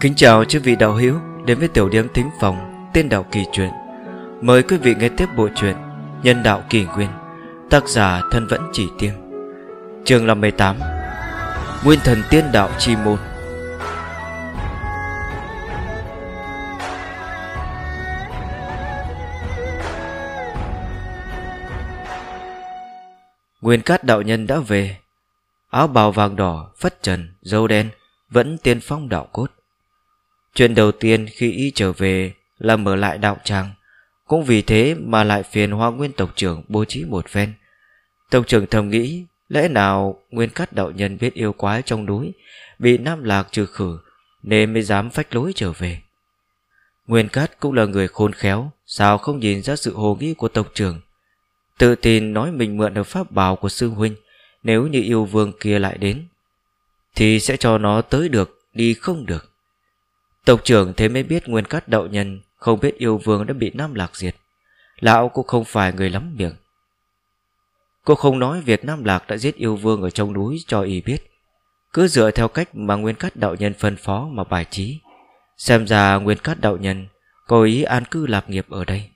Kính chào chư vị đạo hữu đến với tiểu điểm thính phòng tên đạo kỳ truyện. Mời quý vị nghe tiếp bộ truyện Nhân đạo kỳ nguyên, tác giả thân vẫn chỉ tiêm. Chương 58 Nguyên thần tiên đạo chi môn Nguyên cát đạo nhân đã về Áo bào vàng đỏ, phất trần, dâu đen Vẫn tiên phong đạo cốt Chuyện đầu tiên khi y trở về Là mở lại đạo tràng. Cũng vì thế mà lại phiền hoa nguyên tộc trưởng Bố trí một phen. Tộc trưởng thầm nghĩ, Lẽ nào nguyên cát đạo nhân biết yêu quái trong núi, Bị nam lạc trừ khử, Nên mới dám phách lối trở về? Nguyên cát cũng là người khôn khéo, Sao không nhìn ra sự hồ nghĩ của tộc trưởng? Tự tin nói mình mượn được pháp bảo của sư huynh, Nếu như yêu vương kia lại đến, Thì sẽ cho nó tới được, Đi không được. Tộc trưởng thế mới biết nguyên cát đạo nhân Không biết yêu vương đã bị Nam Lạc diệt. Lão cũng không phải người lắm miệng. Cô không nói việc Nam Lạc đã giết yêu vương ở trong núi cho y biết. Cứ dựa theo cách mà Nguyên Cát Đạo Nhân phân phó mà bài trí. Xem ra Nguyên Cát Đạo Nhân có ý an cư lạc nghiệp ở đây.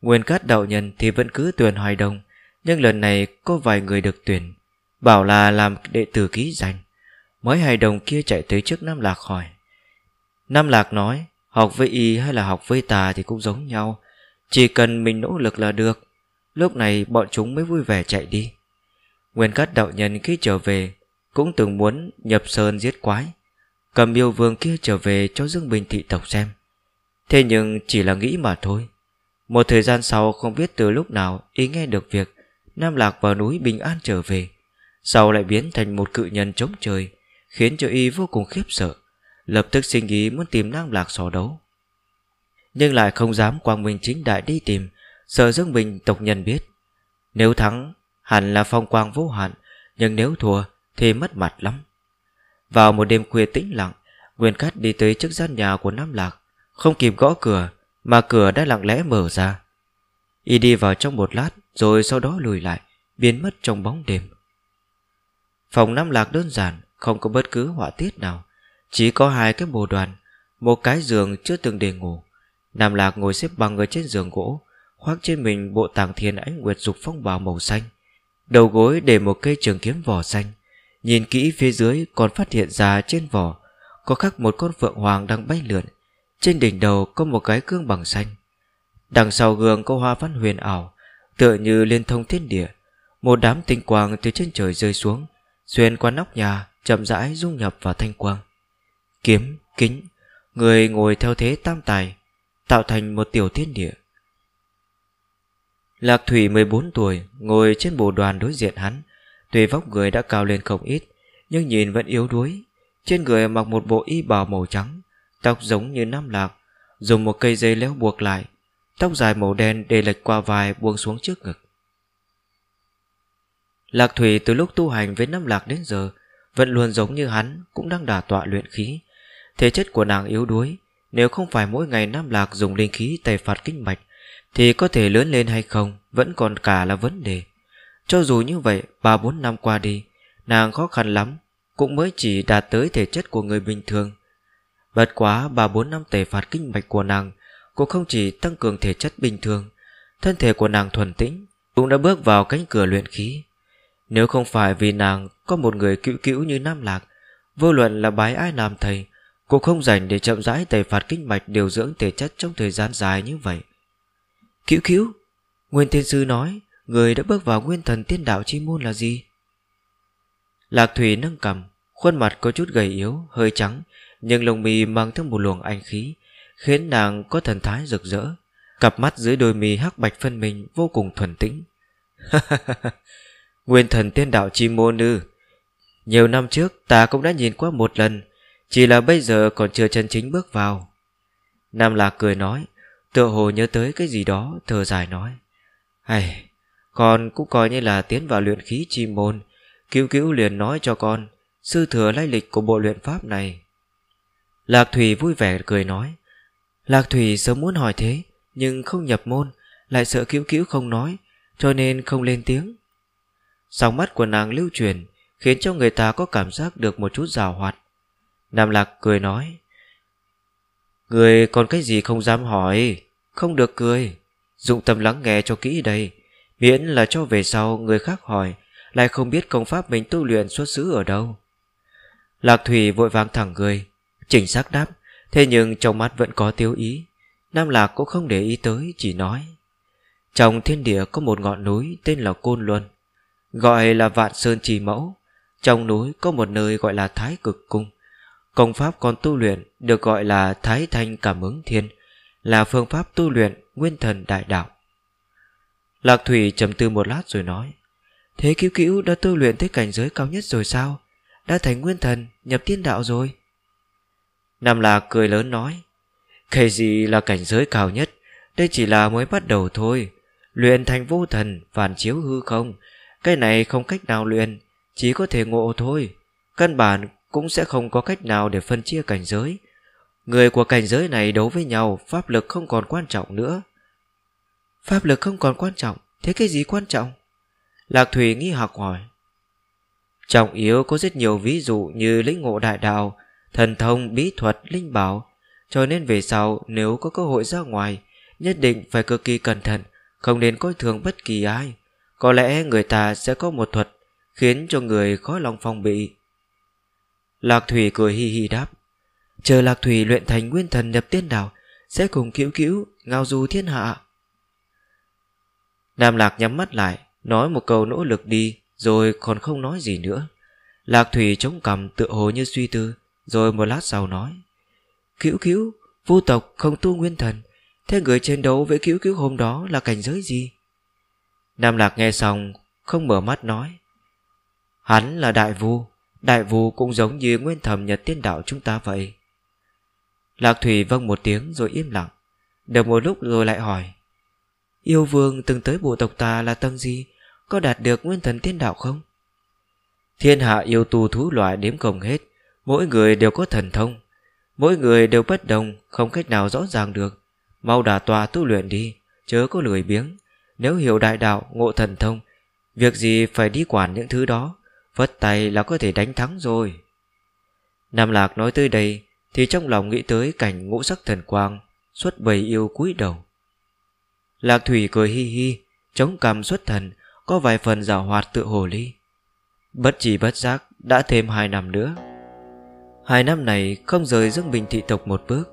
Nguyên Cát Đạo Nhân thì vẫn cứ tuyển hoài đông Nhưng lần này có vài người được tuyển, Bảo là làm đệ tử ký danh. Mới hài đồng kia chạy tới trước Nam Lạc hỏi. Nam Lạc nói, Học với y hay là học với ta thì cũng giống nhau. Chỉ cần mình nỗ lực là được. Lúc này bọn chúng mới vui vẻ chạy đi. Nguyên Cát đạo nhân khi trở về, Cũng từng muốn nhập sơn giết quái. Cầm yêu vương kia trở về cho Dương Bình thị tộc xem. Thế nhưng chỉ là nghĩ mà thôi. Một thời gian sau không biết từ lúc nào Ý nghe được việc Nam Lạc vào núi bình an trở về. Sau lại biến thành một cự nhân chống trời, Khiến cho y vô cùng khiếp sợ. Lập tức sinh ý muốn tìm Nam Lạc so đấu. Nhưng lại không dám quang minh chính đại đi tìm, Sợ Dương Bình tộc nhân biết. Nếu thắng, hẳn là phong quang vô hạn, Nhưng nếu thua thì mất mặt lắm. Vào một đêm khuya tĩnh lặng, Nguyên Cát đi tới trước gian nhà của Nam Lạc, Không kịp gõ cửa, Mà cửa đã lặng lẽ mở ra. Y đi vào trong một lát, Rồi sau đó lùi lại, Biến mất trong bóng đêm. Phòng Nam Lạc đơn giản, Không có bất cứ họa tiết nào. Chỉ có hai cái bồ đoàn, Một cái giường chưa từng để ngủ. Nam Lạc ngồi xếp bằng ở trên giường gỗ, khoác trên mình bộ tàng thiên ánh nguyệt dục phong bào màu xanh. Đầu gối để một cây trường kiếm vỏ xanh. Nhìn kỹ phía dưới còn phát hiện ra trên vỏ có khắc một con phượng hoàng đang bay lượn. Trên đỉnh đầu có một cái gương bằng xanh. Đằng sau gương có hoa văn huyền ảo, tựa như liên thông thiên địa. Một đám tinh quang từ trên trời rơi xuống, xuyên qua nóc nhà, chậm rãi dung nhập vào thanh quang kiếm, kính, người ngồi theo thế tam tài, tạo thành một tiểu thiên địa. Lạc Thủy 14 tuổi, Ngồi trên bộ đoàn đối diện hắn, Tuy vóc người đã cao lên không ít, Nhưng nhìn vẫn yếu đuối. Trên người mặc một bộ y bào màu trắng, Tóc giống như nam lạc, Dùng một cây dây léo buộc lại, Tóc dài màu đen để lệch qua vai buông xuống trước ngực. Lạc Thủy từ lúc tu hành với Nam Lạc đến giờ, Vẫn luôn giống như hắn, Cũng đang đả tọa luyện khí. Thể chất của nàng yếu đuối. Nếu không phải mỗi ngày Nam Lạc dùng linh khí tẩy phạt kinh mạch, thì có thể lớn lên hay không Vẫn còn cả là vấn đề. Cho dù như vậy, ba bốn năm qua đi, Nàng khó khăn lắm, Cũng mới chỉ đạt tới thể chất của người bình thường. Bất quá ba bốn năm tẩy phạt kinh mạch của nàng Cũng không chỉ tăng cường thể chất bình thường, Thân thể của nàng thuần tĩnh, Cũng đã bước vào cánh cửa luyện khí. Nếu không phải vì nàng Có một người cữu cữu như Nam Lạc, Vô luận là bái ai làm thầy cũng không dành để chậm rãi tẩy phạt kinh mạch Điều dưỡng thể chất trong thời gian dài như vậy. Cứu cứu, Nguyên tiên sư nói, Người đã bước vào nguyên thần tiên đạo chi môn là gì? Lạc thủy nâng cầm, Khuôn mặt có chút gầy yếu, Hơi trắng, Nhưng lông mì mang theo một luồng anh khí, Khiến nàng có thần thái rực rỡ. Cặp mắt dưới đôi mì hắc bạch phân mình Vô cùng thuần tĩnh. Nguyên thần tiên đạo chi môn ư? Nhiều năm trước, ta cũng đã nhìn qua một lần chỉ là bây giờ còn chưa chân chính bước vào. Nam Lạc cười nói, Tựa hồ nhớ tới cái gì đó, Thở dài nói. Hay Con cũng coi như là tiến vào luyện khí chi môn, Cứu cứu liền nói cho con, Sư thừa lai lịch của bộ luyện pháp này. Lạc Thủy vui vẻ cười nói. Lạc Thủy sớm muốn hỏi thế, Nhưng không nhập môn, Lại sợ cứu cứu không nói, Cho nên không lên tiếng. Sóng mắt của nàng lưu truyền, Khiến cho người ta có cảm giác được một chút rào hoạt. Nam Lạc cười nói, Người còn cái gì không dám hỏi? Không được cười. Dụng tâm lắng nghe cho kỹ đây. Miễn là cho về sau người khác hỏi, Lại không biết công pháp mình tu luyện xuất xứ ở đâu. Lạc Thủy vội vàng thẳng người, Chỉnh xác đáp, Thế nhưng trong mắt vẫn có tiêu ý. Nam Lạc cũng không để ý tới, Chỉ nói, Trong thiên địa có một ngọn núi tên là Côn Luân, Gọi là Vạn Sơn Trì Mẫu. Trong núi có một nơi gọi là Thái Cực Cung. Công pháp còn tu luyện được gọi là Thái Thanh Cảm ứng Thiên, Là phương pháp tu luyện Nguyên Thần Đại Đạo. Lạc Thủy trầm tư một lát rồi nói, Thế cứu cứu đã tu luyện tới cảnh giới cao nhất rồi sao? Đã thành nguyên thần, Nhập tiên đạo rồi? Nam Lạc cười lớn nói, Cái gì là cảnh giới cao nhất? Đây chỉ là mới bắt đầu thôi. Luyện thành vô thần, Phản chiếu hư không, Cái này không cách nào luyện, Chỉ có thể ngộ thôi. Căn bản cũng sẽ không có cách nào để phân chia cảnh giới. Người của cảnh giới này đấu với nhau Pháp lực không còn quan trọng nữa. Pháp lực không còn quan trọng Thế cái gì quan trọng? Lạc Thủy nghi học hỏi. Trọng yếu có rất nhiều ví dụ như lĩnh ngộ đại đạo Thần thông, bí thuật, linh bảo. Cho nên về sau nếu có cơ hội ra ngoài Nhất định phải cực kỳ cẩn thận Không nên coi thường bất kỳ ai. Có lẽ người ta sẽ có một thuật Khiến cho người khó lòng phòng bị. Lạc Thủy cười hi hi đáp. Chờ Lạc Thủy luyện thành nguyên thần nhập tiên đảo, Sẽ cùng cứu cứu ngao du thiên hạ Nam Lạc nhắm mắt lại, Nói một câu nỗ lực đi, Rồi còn không nói gì nữa. Lạc Thủy chống cằm tựa hồ như suy tư, Rồi một lát sau nói. Cứu cứu Vô tộc không tu nguyên thần, Thế người chiến đấu với cứu cứu hôm đó là cảnh giới gì? Nam Lạc nghe xong, Không mở mắt nói. Hắn là đại vu Đại vũ cũng giống như nguyên thầm nhật tiên đạo chúng ta vậy. Lạc Thủy vâng một tiếng rồi im lặng. Được một lúc rồi lại hỏi, Yêu vương từng tới bộ tộc ta là tầng gì? Có đạt được nguyên thần tiên đạo không? Thiên hạ yêu tu thú loại đếm không hết, Mỗi người đều có thần thông, Mỗi người đều bất đồng, Không cách nào rõ ràng được. Mau đả tòa tu luyện đi, Chớ có lười biếng. Nếu hiểu đại đạo, ngộ thần thông, Việc gì phải đi quản những thứ đó? Vất tay là có thể đánh thắng rồi. Nam Lạc nói tới đây, Thì trong lòng nghĩ tới cảnh ngũ sắc thần quang, Xuất bầy yêu cúi đầu. Lạc Thủy cười hi hi, Chống cằm xuất thần, Có vài phần rào hoạt tự hồ ly. Bất chỉ bất giác, đã thêm hai năm nữa. Hai năm này không rời dương bình thị tộc một bước,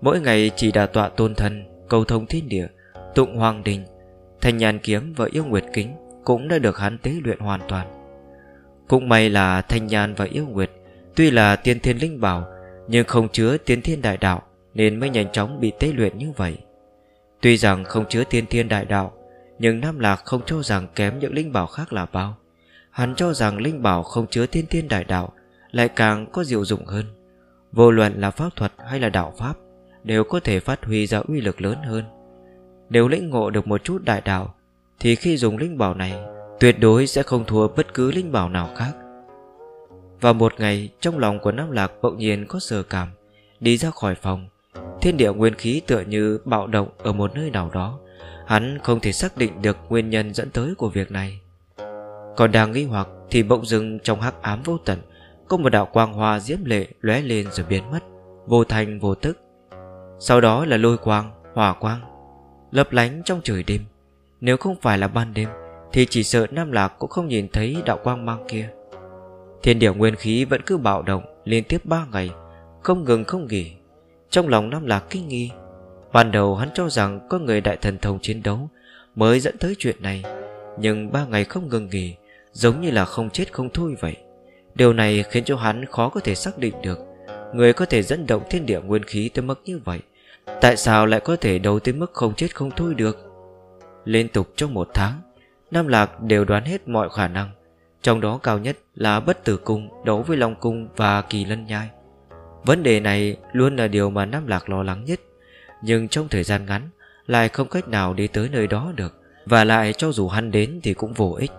Mỗi ngày chỉ đà tọa tôn thần, Cầu thông thiên địa, Tụng hoàng đình. Thành nhàn kiếm và yêu nguyệt kính Cũng đã được hắn tế luyện hoàn toàn. Cũng may là thanh nhàn và yêu nguyệt, Tuy là tiên thiên linh bảo, Nhưng không chứa tiên thiên đại đạo, Nên mới nhanh chóng bị tế luyện như vậy. Tuy rằng không chứa tiên thiên đại đạo, Nhưng Nam Lạc không cho rằng kém những linh bảo khác là bao. Hắn cho rằng linh bảo không chứa tiên thiên đại đạo, Lại càng có diệu dụng hơn. Vô luận là pháp thuật hay là đạo pháp, Đều có thể phát huy ra uy lực lớn hơn. Nếu lĩnh ngộ được một chút đại đạo, Thì khi dùng linh bảo này Tuyệt đối sẽ không thua bất cứ linh bảo nào khác. Vào một ngày Trong lòng của Nam Lạc bỗng nhiên có sờ cảm Đi ra khỏi phòng. Thiên địa nguyên khí tựa như bạo động Ở một nơi nào đó. Hắn không thể xác định được nguyên nhân dẫn tới của việc này. Còn đang nghi hoặc Thì bỗng dưng trong hắc ám vô tận Có một đạo quang hoa diễm lệ lóe lên rồi biến mất Vô thành vô tức. Sau đó là lôi quang, hỏa quang Lấp lánh trong trời đêm. Nếu không phải là ban đêm thì chỉ sợ Nam Lạc cũng không nhìn thấy đạo quang mang kia. Thiên địa nguyên khí vẫn cứ bạo động Liên tiếp ba ngày, Không ngừng không nghỉ. Trong lòng Nam Lạc kinh nghi, Ban đầu hắn cho rằng có người đại thần thông chiến đấu Mới dẫn tới chuyện này, Nhưng ba ngày không ngừng nghỉ, Giống như là không chết không thôi vậy. Điều này khiến cho hắn khó có thể xác định được Người có thể dẫn động thiên địa nguyên khí tới mức như vậy, Tại sao lại có thể đấu tới mức không chết không thôi được. Liên tục trong một tháng Nam Lạc đều đoán hết mọi khả năng, Trong đó cao nhất là bất tử cung đấu với Long Cung và Kỳ Lân Nhai. Vấn đề này luôn là điều mà Nam Lạc lo lắng nhất, Nhưng trong thời gian ngắn Lại không cách nào đi tới nơi đó được, Và lại cho dù hắn đến thì cũng vô ích.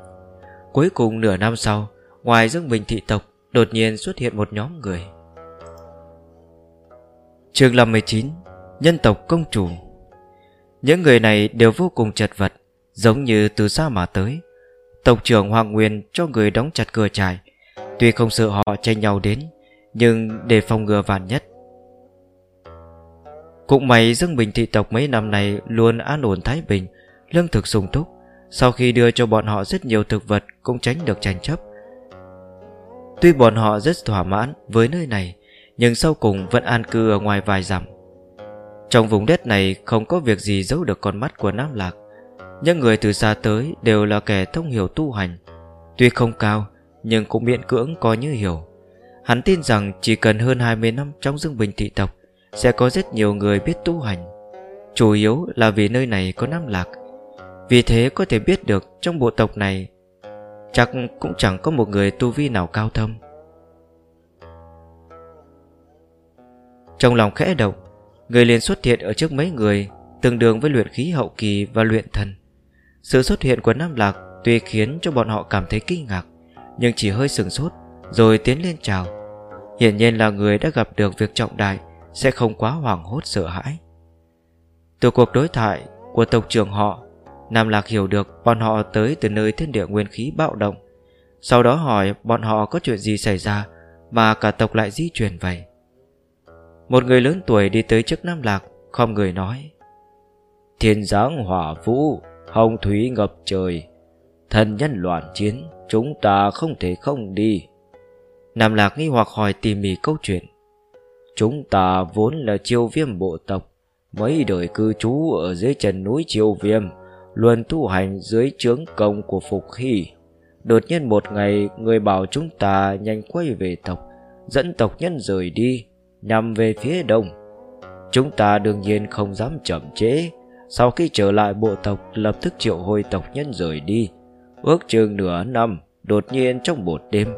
Cuối cùng nửa năm sau, Ngoài Dương Bình thị tộc Đột nhiên xuất hiện một nhóm người. Chương 59 Nhân tộc công chủ. Những người này đều vô cùng chật vật Giống như từ xa mà tới Tộc trưởng Hoàng Nguyên cho người đóng chặt cửa trại Tuy không sợ họ tranh nhau đến nhưng để phòng ngừa vạn nhất Cũng may Dương Bình thị tộc mấy năm này luôn an ổn thái bình, lương thực sung túc. Sau khi đưa cho bọn họ rất nhiều thực vật cũng tránh được tranh chấp. Tuy bọn họ rất thỏa mãn với nơi này, nhưng sau cùng vẫn an cư ở ngoài vài dặm. Trong vùng đất này không có việc gì giấu được con mắt của Nam Lạc. Những người từ xa tới đều là kẻ thông hiểu tu hành. Tuy không cao, nhưng cũng miễn cưỡng coi như hiểu. Hắn tin rằng chỉ cần hơn 20 năm trong dương bình thị tộc sẽ có rất nhiều người biết tu hành. Chủ yếu là vì nơi này có Nam Lạc. Vì thế có thể biết được trong bộ tộc này chắc cũng chẳng có một người tu vi nào cao thâm. Trong lòng khẽ động, người liền xuất hiện ở trước mấy người, tương đương với luyện khí hậu kỳ và luyện thần. Sự xuất hiện của Nam Lạc tuy khiến cho bọn họ cảm thấy kinh ngạc, nhưng chỉ hơi sừng sốt, rồi tiến lên chào. Hiển nhiên là người đã gặp được việc trọng đại, sẽ không quá hoảng hốt sợ hãi. Từ cuộc đối thoại của tộc trưởng họ, Nam Lạc hiểu được bọn họ tới từ nơi thiên địa nguyên khí bạo động. Sau đó hỏi bọn họ có chuyện gì xảy ra mà cả tộc lại di chuyển vậy. Một người lớn tuổi đi tới trước Nam Lạc Không người nói Thiên giáng hỏa vũ Hồng thủy ngập trời Thần nhân loạn chiến, Chúng ta không thể không đi Nam Lạc nghi hoặc hỏi tỉ mỉ câu chuyện Chúng ta vốn là chiêu viêm bộ tộc, Mấy đời cư trú ở dưới chân núi chiêu viêm, Luôn tu hành dưới trướng công của Phục Hy Đột nhiên một ngày, Người bảo chúng ta nhanh quay về tộc, Dẫn tộc nhân rời đi, nhằm về phía đông. Chúng ta đương nhiên không dám chậm chế. Sau khi trở lại bộ tộc lập tức triệu hồi tộc nhân rời đi. Ước chừng nửa năm, đột nhiên trong một đêm.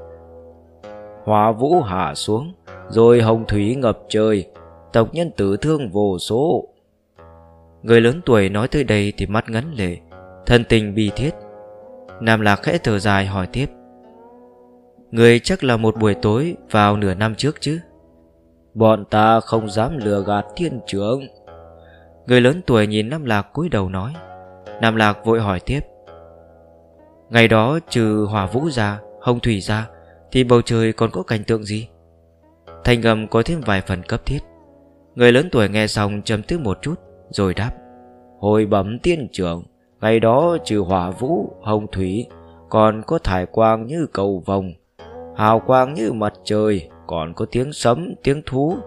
hóa vũ hạ xuống, rồi hồng thủy ngập trời, tộc nhân tử thương vô số. Người lớn tuổi nói tới đây thì mắt ngấn lệ, thân tình bi thiết. Nam Lạc khẽ thở dài hỏi tiếp. Người chắc là một buổi tối vào nửa năm trước chứ? Bọn ta không dám lừa gạt thiên trưởng Người lớn tuổi nhìn Nam Lạc cúi đầu nói. Nam Lạc vội hỏi tiếp. Ngày đó trừ hỏa vũ ra Hồng thủy ra Thì bầu trời còn có cảnh tượng gì? Thành ngầm có thêm vài phần cấp thiết. Người lớn tuổi nghe xong trầm tư một chút Rồi đáp. Hồi bẩm tiên trưởng Ngày đó trừ hỏa vũ, hồng thủy Còn có thải quang như cầu vồng Hào quang như mặt trời còn có tiếng sấm, tiếng thú.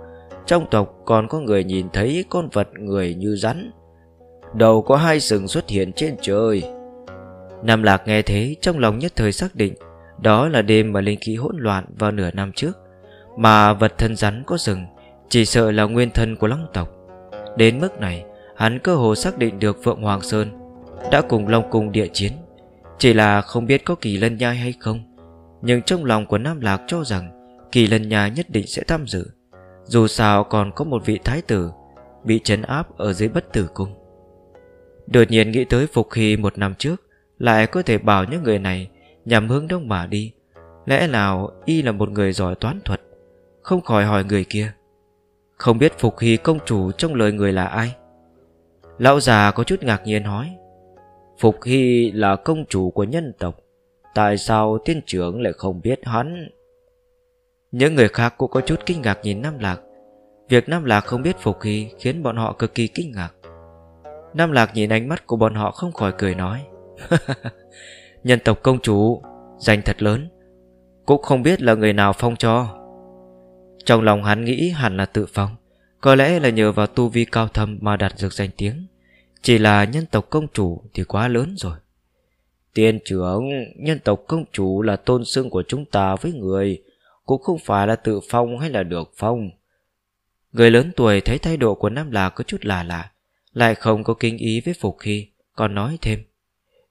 Trong tộc còn có người nhìn thấy con vật người như rắn. Đầu có hai sừng xuất hiện trên trời. Nam Lạc nghe thế trong lòng nhất thời xác định đó là đêm mà linh khí hỗn loạn vào nửa năm trước. Mà vật thân rắn có sừng chỉ sợ là nguyên thân của long tộc. Đến mức này, hắn cơ hồ xác định được Phượng Hoàng Sơn đã cùng Long Cung địa chiến. Chỉ là không biết có kỳ lân nhai hay không. Nhưng trong lòng của Nam Lạc cho rằng Kỳ lân nhai nhất định sẽ tham dự dù sao còn có một vị thái tử Bị trấn áp ở dưới bất tử cung. Đột nhiên nghĩ tới Phục Hy một năm trước, Lại có thể bảo những người này Nhằm hướng đông mà đi. Lẽ nào y là một người giỏi toán thuật, Không khỏi hỏi người kia. Không biết Phục Hy công chủ trong lời người là ai? Lão già có chút ngạc nhiên hỏi. Phục Hy là công chủ của nhân tộc, Tại sao tiên trưởng lại không biết hắn? Những người khác cũng có chút kinh ngạc nhìn Nam Lạc. Việc Nam Lạc không biết Phục Hy Khiến bọn họ cực kỳ kinh ngạc. Nam Lạc nhìn ánh mắt của bọn họ không khỏi cười nói, Nhân tộc công chủ Danh thật lớn, Cũng không biết là người nào phong cho. Trong lòng hắn nghĩ hẳn là tự phong, Có lẽ là nhờ vào tu vi cao thâm Mà đạt được danh tiếng. Chỉ là nhân tộc công chủ thì quá lớn rồi. Tiên trưởng, Nhân tộc công chủ là tôn xưng của chúng ta với người cũng không phải là tự phong hay là được phong. Người lớn tuổi thấy thái độ của Nam Lạc có chút lạ lạ, lại không có kinh ý với Phục Hy, còn nói thêm.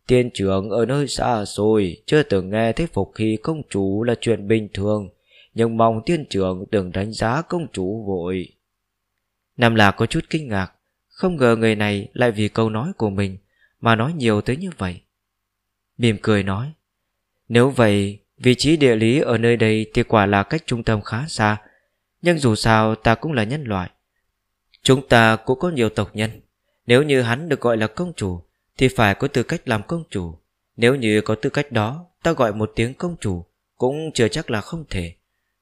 Tiên trưởng ở nơi xa xôi, chưa từng nghe thấy Phục Hy công chủ là chuyện bình thường, nhưng mong tiên trưởng đừng đánh giá công chủ vội. Nam Lạc có chút kinh ngạc, không ngờ người này lại vì câu nói của mình mà nói nhiều tới như vậy. Mỉm cười nói, nếu vậy Vị trí địa lý ở nơi đây thì quả là cách trung tâm khá xa Nhưng dù sao ta cũng là nhân loại. Chúng ta cũng có nhiều tộc nhân. Nếu như hắn được gọi là công chủ Thì phải có tư cách làm công chủ. Nếu như có tư cách đó Ta gọi một tiếng công chủ Cũng chưa chắc là không thể.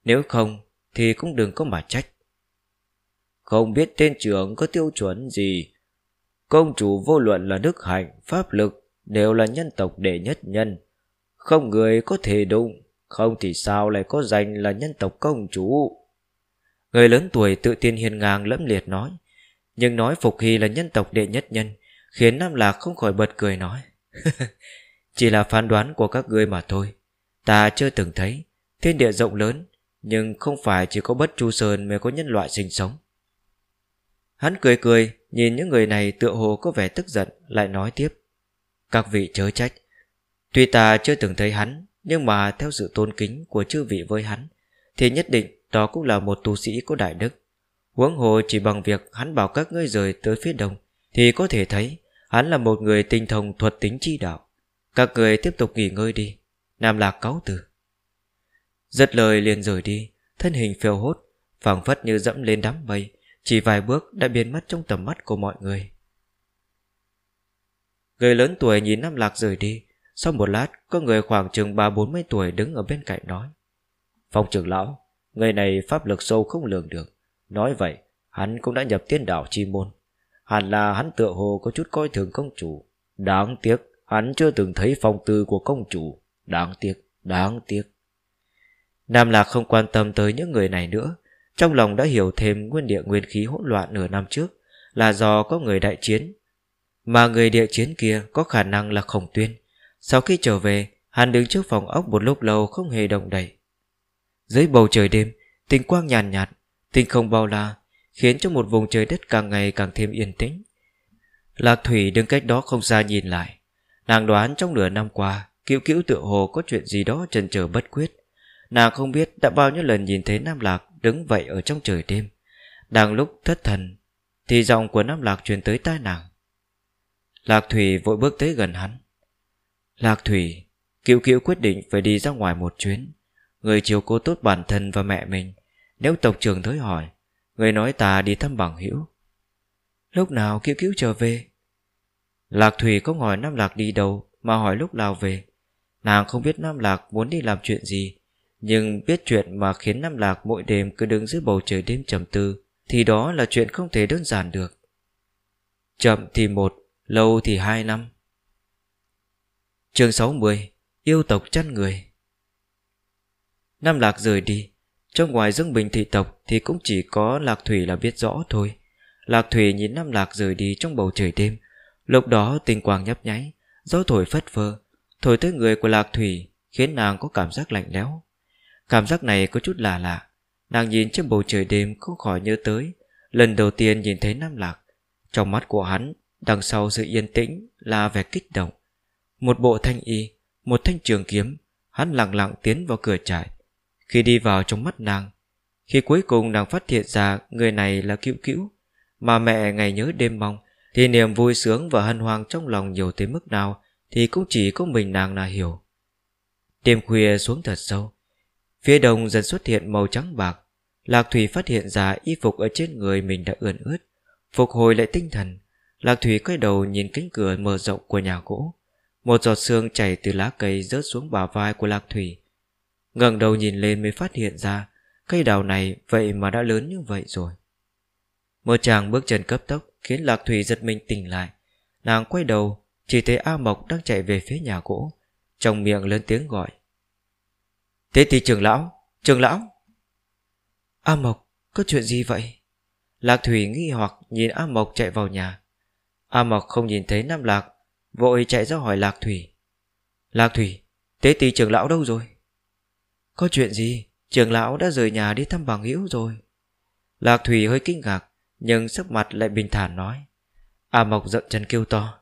Nếu không thì cũng đừng có mà trách. Không biết tên trưởng có tiêu chuẩn gì? Công chủ vô luận là đức hạnh, pháp lực Đều là nhân tộc đệ nhất nhân. Không người có thể đụng, Không thì sao lại có danh là nhân tộc công chủ? Người lớn tuổi tự tin hiền ngang lẫm liệt nói, Nhưng nói Phục Hy là nhân tộc đệ nhất nhân, Khiến Nam Lạc không khỏi bật cười nói, Chỉ là phán đoán của các ngươi mà thôi. Ta chưa từng thấy, Thiên địa rộng lớn, Nhưng không phải chỉ có bất chu sơn mới có nhân loại sinh sống. Hắn cười cười, Nhìn những người này tựa hồ có vẻ tức giận, Lại nói tiếp, Các vị chớ trách Tuy ta chưa từng thấy hắn, Nhưng mà theo sự tôn kính của chư vị với hắn, Thì nhất định đó cũng là một tu sĩ có đại đức. Huống hồ chỉ bằng việc hắn bảo các ngươi rời tới phía đông, Thì có thể thấy Hắn là một người tinh thông thuật tính chi đạo. Các người tiếp tục nghỉ ngơi đi, Nam Lạc cáo từ. Giật lời liền rời đi, Thân hình phèo hốt, phảng phất như dẫm lên đám mây, Chỉ vài bước đã biến mất trong tầm mắt của mọi người. Người lớn tuổi nhìn Nam Lạc rời đi sau một lát Có người khoảng chừng ba bốn mươi tuổi đứng ở bên cạnh nói. Phong trưởng lão Người này pháp lực sâu không lường được. Nói vậy Hắn cũng đã nhập tiên đạo chi môn. Hẳn là hắn tựa hồ có chút coi thường công chủ. Đáng tiếc Hắn chưa từng thấy phong tư của công chủ. Đáng tiếc, đáng tiếc. Nam Lạc không quan tâm tới những người này nữa. Trong lòng đã hiểu thêm nguyên địa nguyên khí hỗn loạn nửa năm trước Là do có người đại chiến. Mà người địa chiến kia có khả năng là khổng tuyên. Sau khi trở về Hắn đứng trước phòng ốc một lúc lâu không hề động đậy. Dưới bầu trời đêm Tình quang nhàn nhạt, nhạt Tình không bao la Khiến cho một vùng trời đất càng ngày càng thêm yên tĩnh. Lạc Thủy đứng cách đó không xa nhìn lại. Nàng đoán trong nửa năm qua Cứu cứu tựa hồ có chuyện gì đó trần trở bất quyết. Nàng không biết đã bao nhiêu lần nhìn thấy Nam Lạc đứng vậy ở trong trời đêm. Đang lúc thất thần Thì giọng của Nam Lạc truyền tới tai nàng. Lạc Thủy vội bước tới gần hắn. Lạc Thủy, Kiều Kiều quyết định phải đi ra ngoài một chuyến. Người chiều cố tốt bản thân và mẹ mình. Nếu tộc trưởng tới hỏi, Người nói ta đi thăm bằng hữu. Lúc nào Kiều Kiều trở về? Lạc Thủy không hỏi Nam Lạc đi đâu Mà hỏi lúc nào về? Nàng không biết Nam Lạc muốn đi làm chuyện gì, Nhưng biết chuyện mà khiến Nam Lạc mỗi đêm cứ đứng dưới bầu trời đêm trầm tư, Thì đó là chuyện không thể đơn giản được. Chậm thì một, Lâu thì hai năm chương 60 Yêu tộc chăn người. Nam Lạc rời đi. Trong ngoài Dương Bình thị tộc Thì cũng chỉ có Lạc Thủy là biết rõ thôi. Lạc Thủy nhìn Nam Lạc rời đi trong bầu trời đêm. Lúc đó tình quang nhấp nháy, Gió thổi phất phơ, Thổi tới người của Lạc Thủy, Khiến nàng có cảm giác lạnh lẽo. Cảm giác này có chút lạ lạ. Nàng nhìn trên bầu trời đêm không khỏi nhớ tới, Lần đầu tiên nhìn thấy Nam Lạc. Trong mắt của hắn, Đằng sau sự yên tĩnh là vẻ kích động. Một bộ thanh y, Một thanh trường kiếm, Hắn lặng lặng tiến vào cửa trại. Khi đi vào trong mắt nàng, Khi cuối cùng nàng phát hiện ra Người này là cứu cứu Mà mẹ ngày nhớ đêm mong, Thì niềm vui sướng và hân hoang trong lòng nhiều tới mức nào Thì cũng chỉ có mình nàng là hiểu. Đêm khuya xuống thật sâu, Phía đông dần xuất hiện màu trắng bạc. Lạc Thủy phát hiện ra y phục ở trên người mình đã ướn ướt, Phục hồi lại tinh thần. Lạc Thủy quay đầu nhìn cánh cửa mở rộng của nhà gỗ. Một giọt sương chảy từ lá cây rớt xuống bả vai của Lạc Thủy. Ngẩng đầu nhìn lên mới phát hiện ra, Cây đào này vậy mà đã lớn như vậy rồi. Một chàng bước chân cấp tốc Khiến Lạc Thủy giật mình tỉnh lại. Nàng quay đầu, Chỉ thấy A Mộc đang chạy về phía nhà gỗ. Trong miệng lớn tiếng gọi. Thế thì trường lão Trường lão! A Mộc, có chuyện gì vậy? Lạc Thủy nghi hoặc nhìn A Mộc chạy vào nhà. A Mộc không nhìn thấy Nam Lạc Vội chạy ra hỏi Lạc Thủy Lạc Thủy Tế tì trưởng lão đâu rồi có chuyện gì? Trường lão đã rời nhà đi thăm bằng hữu rồi. Lạc Thủy hơi kinh ngạc, nhưng sắc mặt lại bình thản nói. A Mộc giận chân kêu to.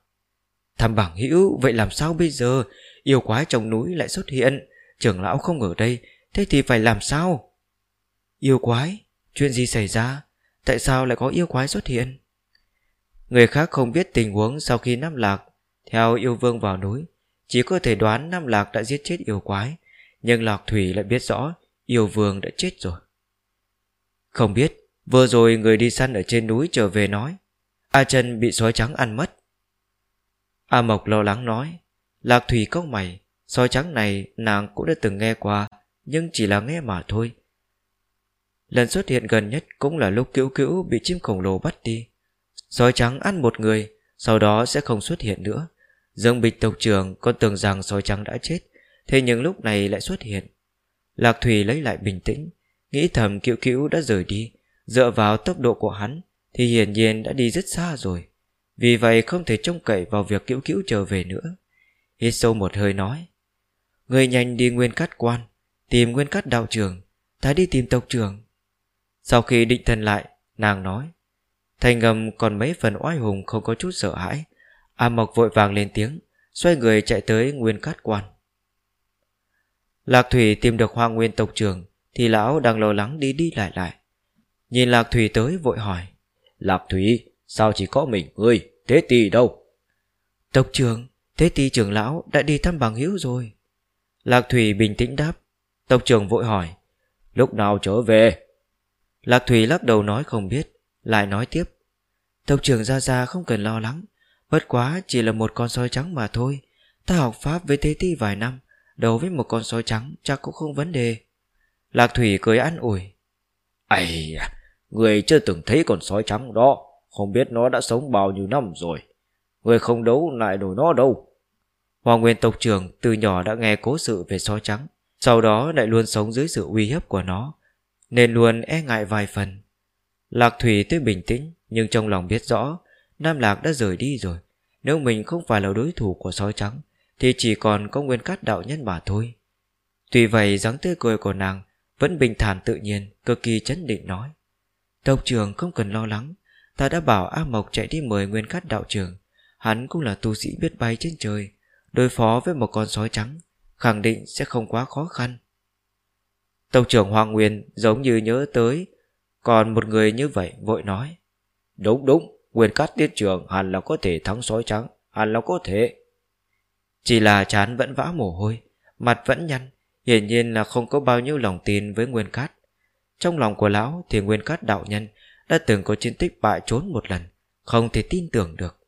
Thăm bằng hữu, vậy làm sao bây giờ? Yêu quái trong núi lại xuất hiện. Trưởng lão không ở đây, thế thì phải làm sao? Yêu quái? Chuyện gì xảy ra? Tại sao lại có yêu quái xuất hiện? Người khác không biết tình huống sau khi Nam Lạc theo yêu vương vào núi, chỉ có thể đoán Nam Lạc đã giết chết yêu quái, nhưng Lạc Thủy lại biết rõ Yêu vương đã chết rồi Không biết Vừa rồi người đi săn ở trên núi trở về nói A chân bị sói trắng ăn mất A Mộc lo lắng nói Lạc Thủy cốc mày Sói trắng này nàng cũng đã từng nghe qua Nhưng chỉ là nghe mà thôi Lần xuất hiện gần nhất cũng là lúc cữu cữu bị chim khổng lồ bắt đi. Sói trắng ăn một người, sau đó sẽ không xuất hiện nữa. Dương Bịch tộc trưởng con tưởng rằng sói trắng đã chết, thế nhưng lúc này lại xuất hiện. Lạc Thủy lấy lại bình tĩnh, nghĩ thầm cựu cữu đã rời đi, dựa vào tốc độ của hắn thì hiển nhiên đã đi rất xa rồi. Vì vậy không thể trông cậy vào việc cữu cữu trở về nữa. Hít sâu một hơi nói, Người nhanh đi nguyên cắt quan, tìm nguyên cắt đạo trưởng, ta đi tìm tộc trưởng. Sau khi định thần lại, nàng nói, Thành ngầm còn mấy phần oai hùng không có chút sợ hãi. A Mộc vội vàng lên tiếng, xoay người chạy tới nguyên cát quan. Lạc Thủy tìm được hoa nguyên tộc trưởng, thì lão đang lo lắng đi đi lại lại. Nhìn Lạc Thủy tới vội hỏi, Lạc Thủy, sao chỉ có mình ngươi, thế tì đâu? Tộc trưởng, thế tì trưởng lão đã đi thăm bằng hữu rồi. Lạc Thủy bình tĩnh đáp, tộc trưởng vội hỏi, lúc nào trở về? Lạc Thủy lắc đầu nói không biết, lại nói tiếp. Tộc trưởng ra ra không cần lo lắng, bất quá chỉ là một con sói trắng mà thôi. Ta học Pháp với Tế Ti vài năm, đấu với một con sói trắng chắc cũng không vấn đề. Lạc Thủy cười an ủi. Ây người chưa từng thấy con sói trắng đó, không biết nó đã sống bao nhiêu năm rồi. Người không đấu lại nổi nó đâu. Hoàng Nguyên tộc trưởng từ nhỏ đã nghe cố sự về sói trắng, sau đó lại luôn sống dưới sự uy hiếp của nó, nên luôn e ngại vài phần. Lạc Thủy tuy bình tĩnh, nhưng trong lòng biết rõ, Nam Lạc đã rời đi rồi. Nếu mình không phải là đối thủ của sói trắng, thì chỉ còn có nguyên cát đạo nhân mà thôi. Tuy vậy dáng tươi cười của nàng vẫn bình thản tự nhiên, cực kỳ chấn định nói. Tộc trưởng không cần lo lắng, ta đã bảo A Mộc chạy đi mời nguyên cát đạo trưởng. Hắn cũng là tu sĩ biết bay trên trời, đối phó với một con sói trắng, khẳng định sẽ không quá khó khăn. Tộc trưởng Hoàng Nguyên giống như nhớ tới Còn một người như vậy vội nói Đúng đúng Nguyên cát tiết trường hẳn là có thể thắng sói trắng, Hẳn là có thể. Chỉ là chán vẫn vã mồ hôi, Mặt vẫn nhăn, Hiển nhiên là không có bao nhiêu lòng tin với Nguyên cát. Trong lòng của lão thì Nguyên cát đạo nhân Đã từng có chiến tích bại trốn một lần, Không thể tin tưởng được.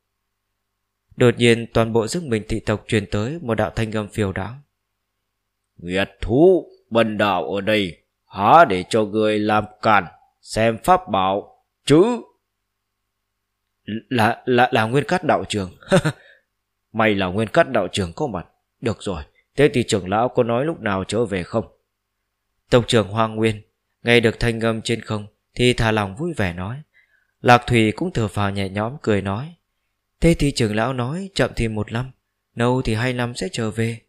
Đột nhiên toàn bộ giấc mình thị tộc truyền tới Một đạo thanh âm phiêu đãng. Nguyệt thú, bần đạo ở đây, há để cho người làm càn, xem pháp bảo, chứ là là là nguyên cát đạo trường. Mày là nguyên cát đạo trường có mặt. Được rồi thế thì trưởng lão có nói lúc nào trở về không? Tộc trưởng hoàng nguyên nghe được thanh âm trên không thì thả lòng vui vẻ nói. Lạc thủy cũng thở phào nhẹ nhõm cười nói. Thế thì trưởng lão nói chậm thì một năm lâu thì hai năm sẽ trở về.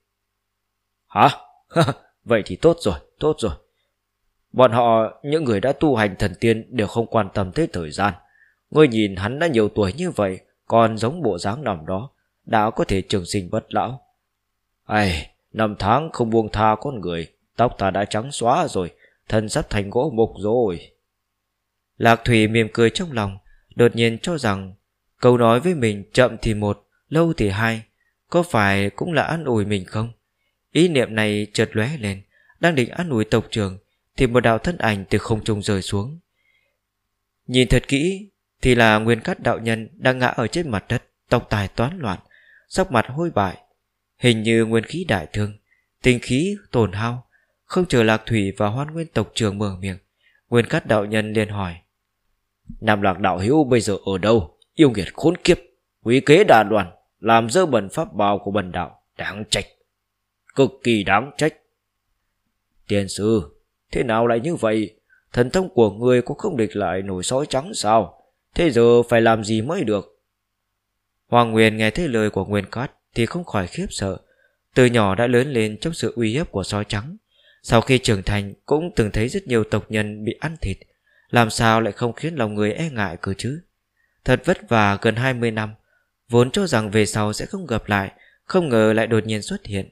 Hả? Vậy thì tốt rồi, tốt rồi. Bọn họ, những người đã tu hành thần tiên đều không quan tâm tới thời gian. Ngươi nhìn hắn đã nhiều tuổi như vậy, còn giống bộ dáng nằm đó, đã có thể trường sinh bất lão. Ai, năm tháng không buông tha con người, tóc ta đã trắng xóa rồi, thân sắp thành gỗ mục rồi. Lạc Thủy mỉm cười trong lòng, đột nhiên cho rằng câu nói với mình chậm thì một, lâu thì hai, có phải cũng là an ủi mình không? Ý niệm này chợt lóe lên, đang định an ủi tộc trưởng thì một đạo thân ảnh từ không trung rơi xuống. Nhìn thật kỹ thì là nguyên cát đạo nhân đang ngã ở trên mặt đất, tóc tài toán loạn, sắc mặt hôi bại, hình như nguyên khí đại thương, tinh khí tổn hao. Không chờ lạc thủy và hoan nguyên tộc trường mở miệng, nguyên cát đạo nhân liền hỏi: Nam lạc đạo hữu bây giờ ở đâu? Yêu nghiệt khốn kiếp, quý kế đà đoàn, làm dơ bẩn pháp bào của bần đạo, đáng trách cực kỳ đáng trách. Tiền sư, thế nào lại như vậy? Thần thông của người có không địch lại nổi sói trắng sao? Thế giờ phải làm gì mới được? Hoàng Nguyên nghe thấy lời của Nguyên Cát thì không khỏi khiếp sợ. Từ nhỏ đã lớn lên trong sự uy hiếp của sói trắng. Sau khi trưởng thành cũng từng thấy rất nhiều tộc nhân bị ăn thịt. Làm sao lại không khiến lòng người e ngại cơ chứ? Thật vất vả gần 20 năm, vốn cho rằng về sau sẽ không gặp lại, không ngờ lại đột nhiên xuất hiện.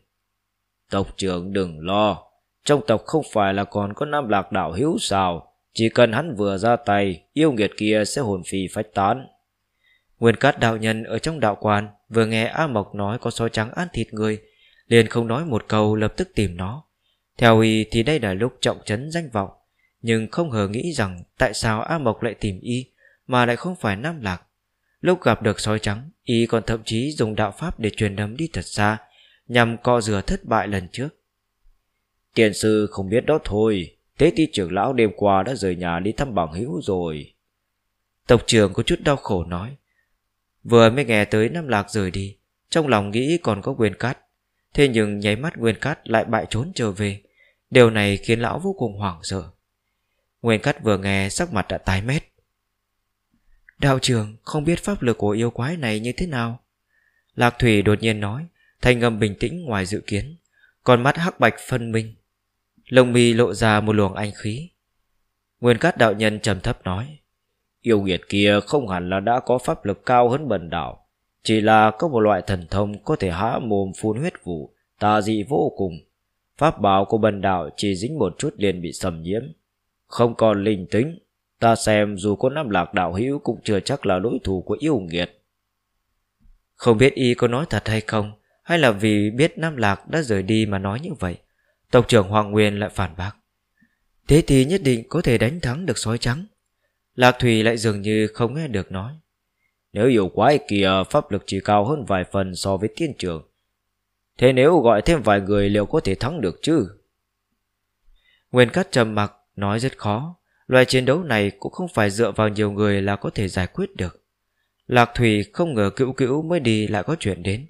Tộc trưởng đừng lo, trong tộc không phải là còn có nam lạc đạo Hiếu sao, chỉ cần hắn vừa ra tay, yêu nghiệt kia sẽ hồn phi phách tán. Nguyên cát đạo nhân ở trong đạo quan vừa nghe A Mộc nói có sói trắng ăn thịt người, liền không nói một câu lập tức tìm nó. Theo y thì đây là lúc trọng trấn danh vọng, nhưng không hờ nghĩ rằng tại sao A Mộc lại tìm y mà lại không phải Nam Lạc. Lúc gặp được sói trắng, y còn thậm chí dùng đạo pháp để truyền đấm đi thật xa, nhằm co rửa thất bại lần trước. Tiền sư không biết đó thôi, Tế ti trưởng lão đêm qua đã rời nhà đi thăm bằng hữu rồi. Tộc trưởng có chút đau khổ nói. Vừa mới nghe tới Nam Lạc rời đi, trong lòng nghĩ còn có Nguyên Cát. Thế nhưng nháy mắt Nguyên Cát lại bại trốn trở về. Điều này khiến lão vô cùng hoảng sợ. Nguyên Cát vừa nghe sắc mặt đã tái mét. Đạo trưởng không biết pháp lực của yêu quái này như thế nào. Lạc Thủy đột nhiên nói, thanh âm bình tĩnh ngoài dự kiến, còn mắt hắc bạch phân minh. Lông mi lộ ra một luồng anh khí. Nguyên Cát đạo nhân trầm thấp nói, yêu nghiệt kia không hẳn là đã có pháp lực cao hơn bần đạo, chỉ là có một loại thần thông có thể há mồm phun huyết vụ, tà dị vô cùng. Pháp bảo của bần đạo chỉ dính một chút liền bị xâm nhiễm, không còn linh tính. Ta xem dù có năm lạc đạo hữu cũng chưa chắc là đối thủ của yêu nghiệt. Không biết y có nói thật hay không, hay là vì biết Nam Lạc đã rời đi mà nói như vậy. Tộc trưởng Hoàng Nguyên lại phản bác. Thế thì nhất định có thể đánh thắng được sói trắng. Lạc Thủy lại dường như không nghe được nói. Nếu yêu quái kia pháp lực chỉ cao hơn vài phần so với tiên trường. Thế nếu gọi thêm vài người liệu có thể thắng được chứ? Nguyên Cát trầm mặc nói rất khó. Loại chiến đấu này cũng không phải dựa vào nhiều người là có thể giải quyết được. Lạc Thủy không ngờ cữu cữu mới đi lại có chuyện đến.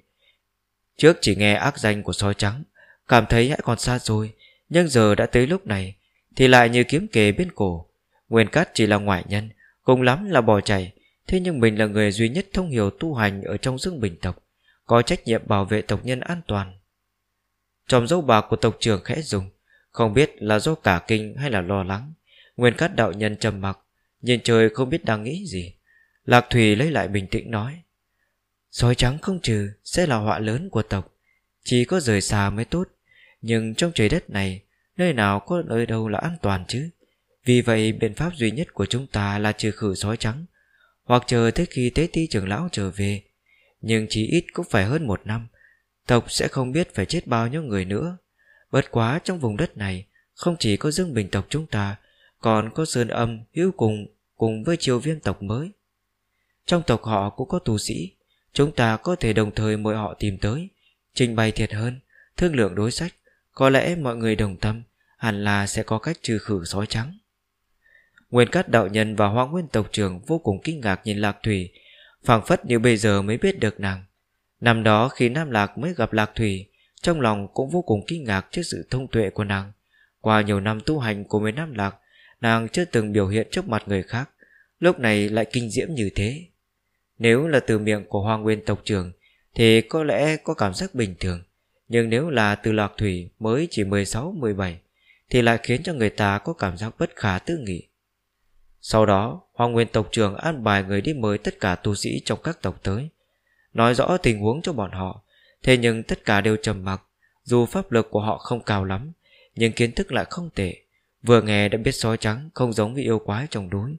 Trước chỉ nghe ác danh của sói trắng, cảm thấy hãy còn xa rồi, nhưng giờ đã tới lúc này, thì lại như kiếm kề bên cổ. Nguyên Cát chỉ là ngoại nhân, cùng lắm là bỏ chạy, thế nhưng mình là người duy nhất thông hiểu tu hành ở trong dương bình tộc, có trách nhiệm bảo vệ tộc nhân an toàn. Trong dâu bạc của tộc trưởng khẽ dùng, không biết là do cả kinh hay là lo lắng. Nguyên Cát đạo nhân trầm mặc, nhìn trời không biết đang nghĩ gì. Lạc Thủy lấy lại bình tĩnh nói Sói trắng không trừ sẽ là họa lớn của tộc chỉ có rời xa mới tốt. Nhưng trong trời đất này Nơi nào có nơi đâu là an toàn chứ? Vì vậy biện pháp duy nhất của chúng ta là trừ khử sói trắng Hoặc chờ tới khi tế ti trưởng lão trở về. Nhưng chỉ ít cũng phải hơn một năm Tộc sẽ không biết phải chết bao nhiêu người nữa. Bất quá trong vùng đất này Không chỉ có dương bình tộc chúng ta Còn có sơn âm, hữu cùng Cùng với triều viêm tộc mới. Trong tộc họ cũng có tu sĩ Chúng ta có thể đồng thời mời họ tìm tới. Trình bày thiệt hơn. Thương lượng đối sách, Có lẽ mọi người đồng tâm, Hẳn là sẽ có cách trừ khử sói trắng. Nguyên cát đạo nhân và hoa nguyên tộc trưởng Vô cùng kinh ngạc nhìn Lạc Thủy, phảng phất như bây giờ mới biết được nàng. Năm đó khi Nam Lạc mới gặp Lạc Thủy, Trong lòng cũng vô cùng kinh ngạc trước sự thông tuệ của nàng. Qua nhiều năm tu hành của mấy Nam Lạc, Nàng chưa từng biểu hiện trước mặt người khác, Lúc này lại kinh diễm như thế. Nếu là từ miệng của Hoa Nguyên tộc trưởng thì có lẽ có cảm giác bình thường. Nhưng nếu là từ Lạc Thủy mới chỉ 16-17 Thì lại khiến cho người ta có cảm giác bất khả tư nghị. Sau đó, hoàng Nguyên tộc trưởng an bài người đi mời tất cả tu sĩ trong các tộc tới, Nói rõ tình huống cho bọn họ. Thế nhưng tất cả đều trầm mặc, Dù pháp lực của họ không cao lắm, Nhưng kiến thức lại không tệ. Vừa nghe đã biết sói trắng không giống với yêu quái trong núi,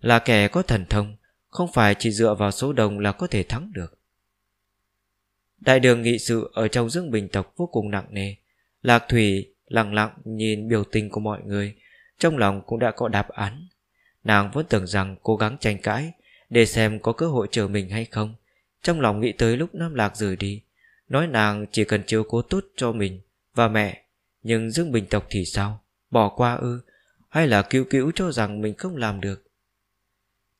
Là kẻ có thần thông, không phải chỉ dựa vào số đồng là có thể thắng được. Đại đường nghị sự Ở trong dương bình tộc vô cùng nặng nề. Lạc Thủy lặng lặng nhìn biểu tình của mọi người, Trong lòng cũng đã có đáp án. Nàng vẫn tưởng rằng cố gắng tranh cãi Để xem có cơ hội chờ mình hay không. Trong lòng nghĩ tới lúc Nam Lạc rời đi, Nói nàng chỉ cần chiếu cố tốt cho mình Và mẹ, Nhưng Dương Bình tộc thì sao? Bỏ qua ư? Hay là cứu cứu cho rằng mình không làm được?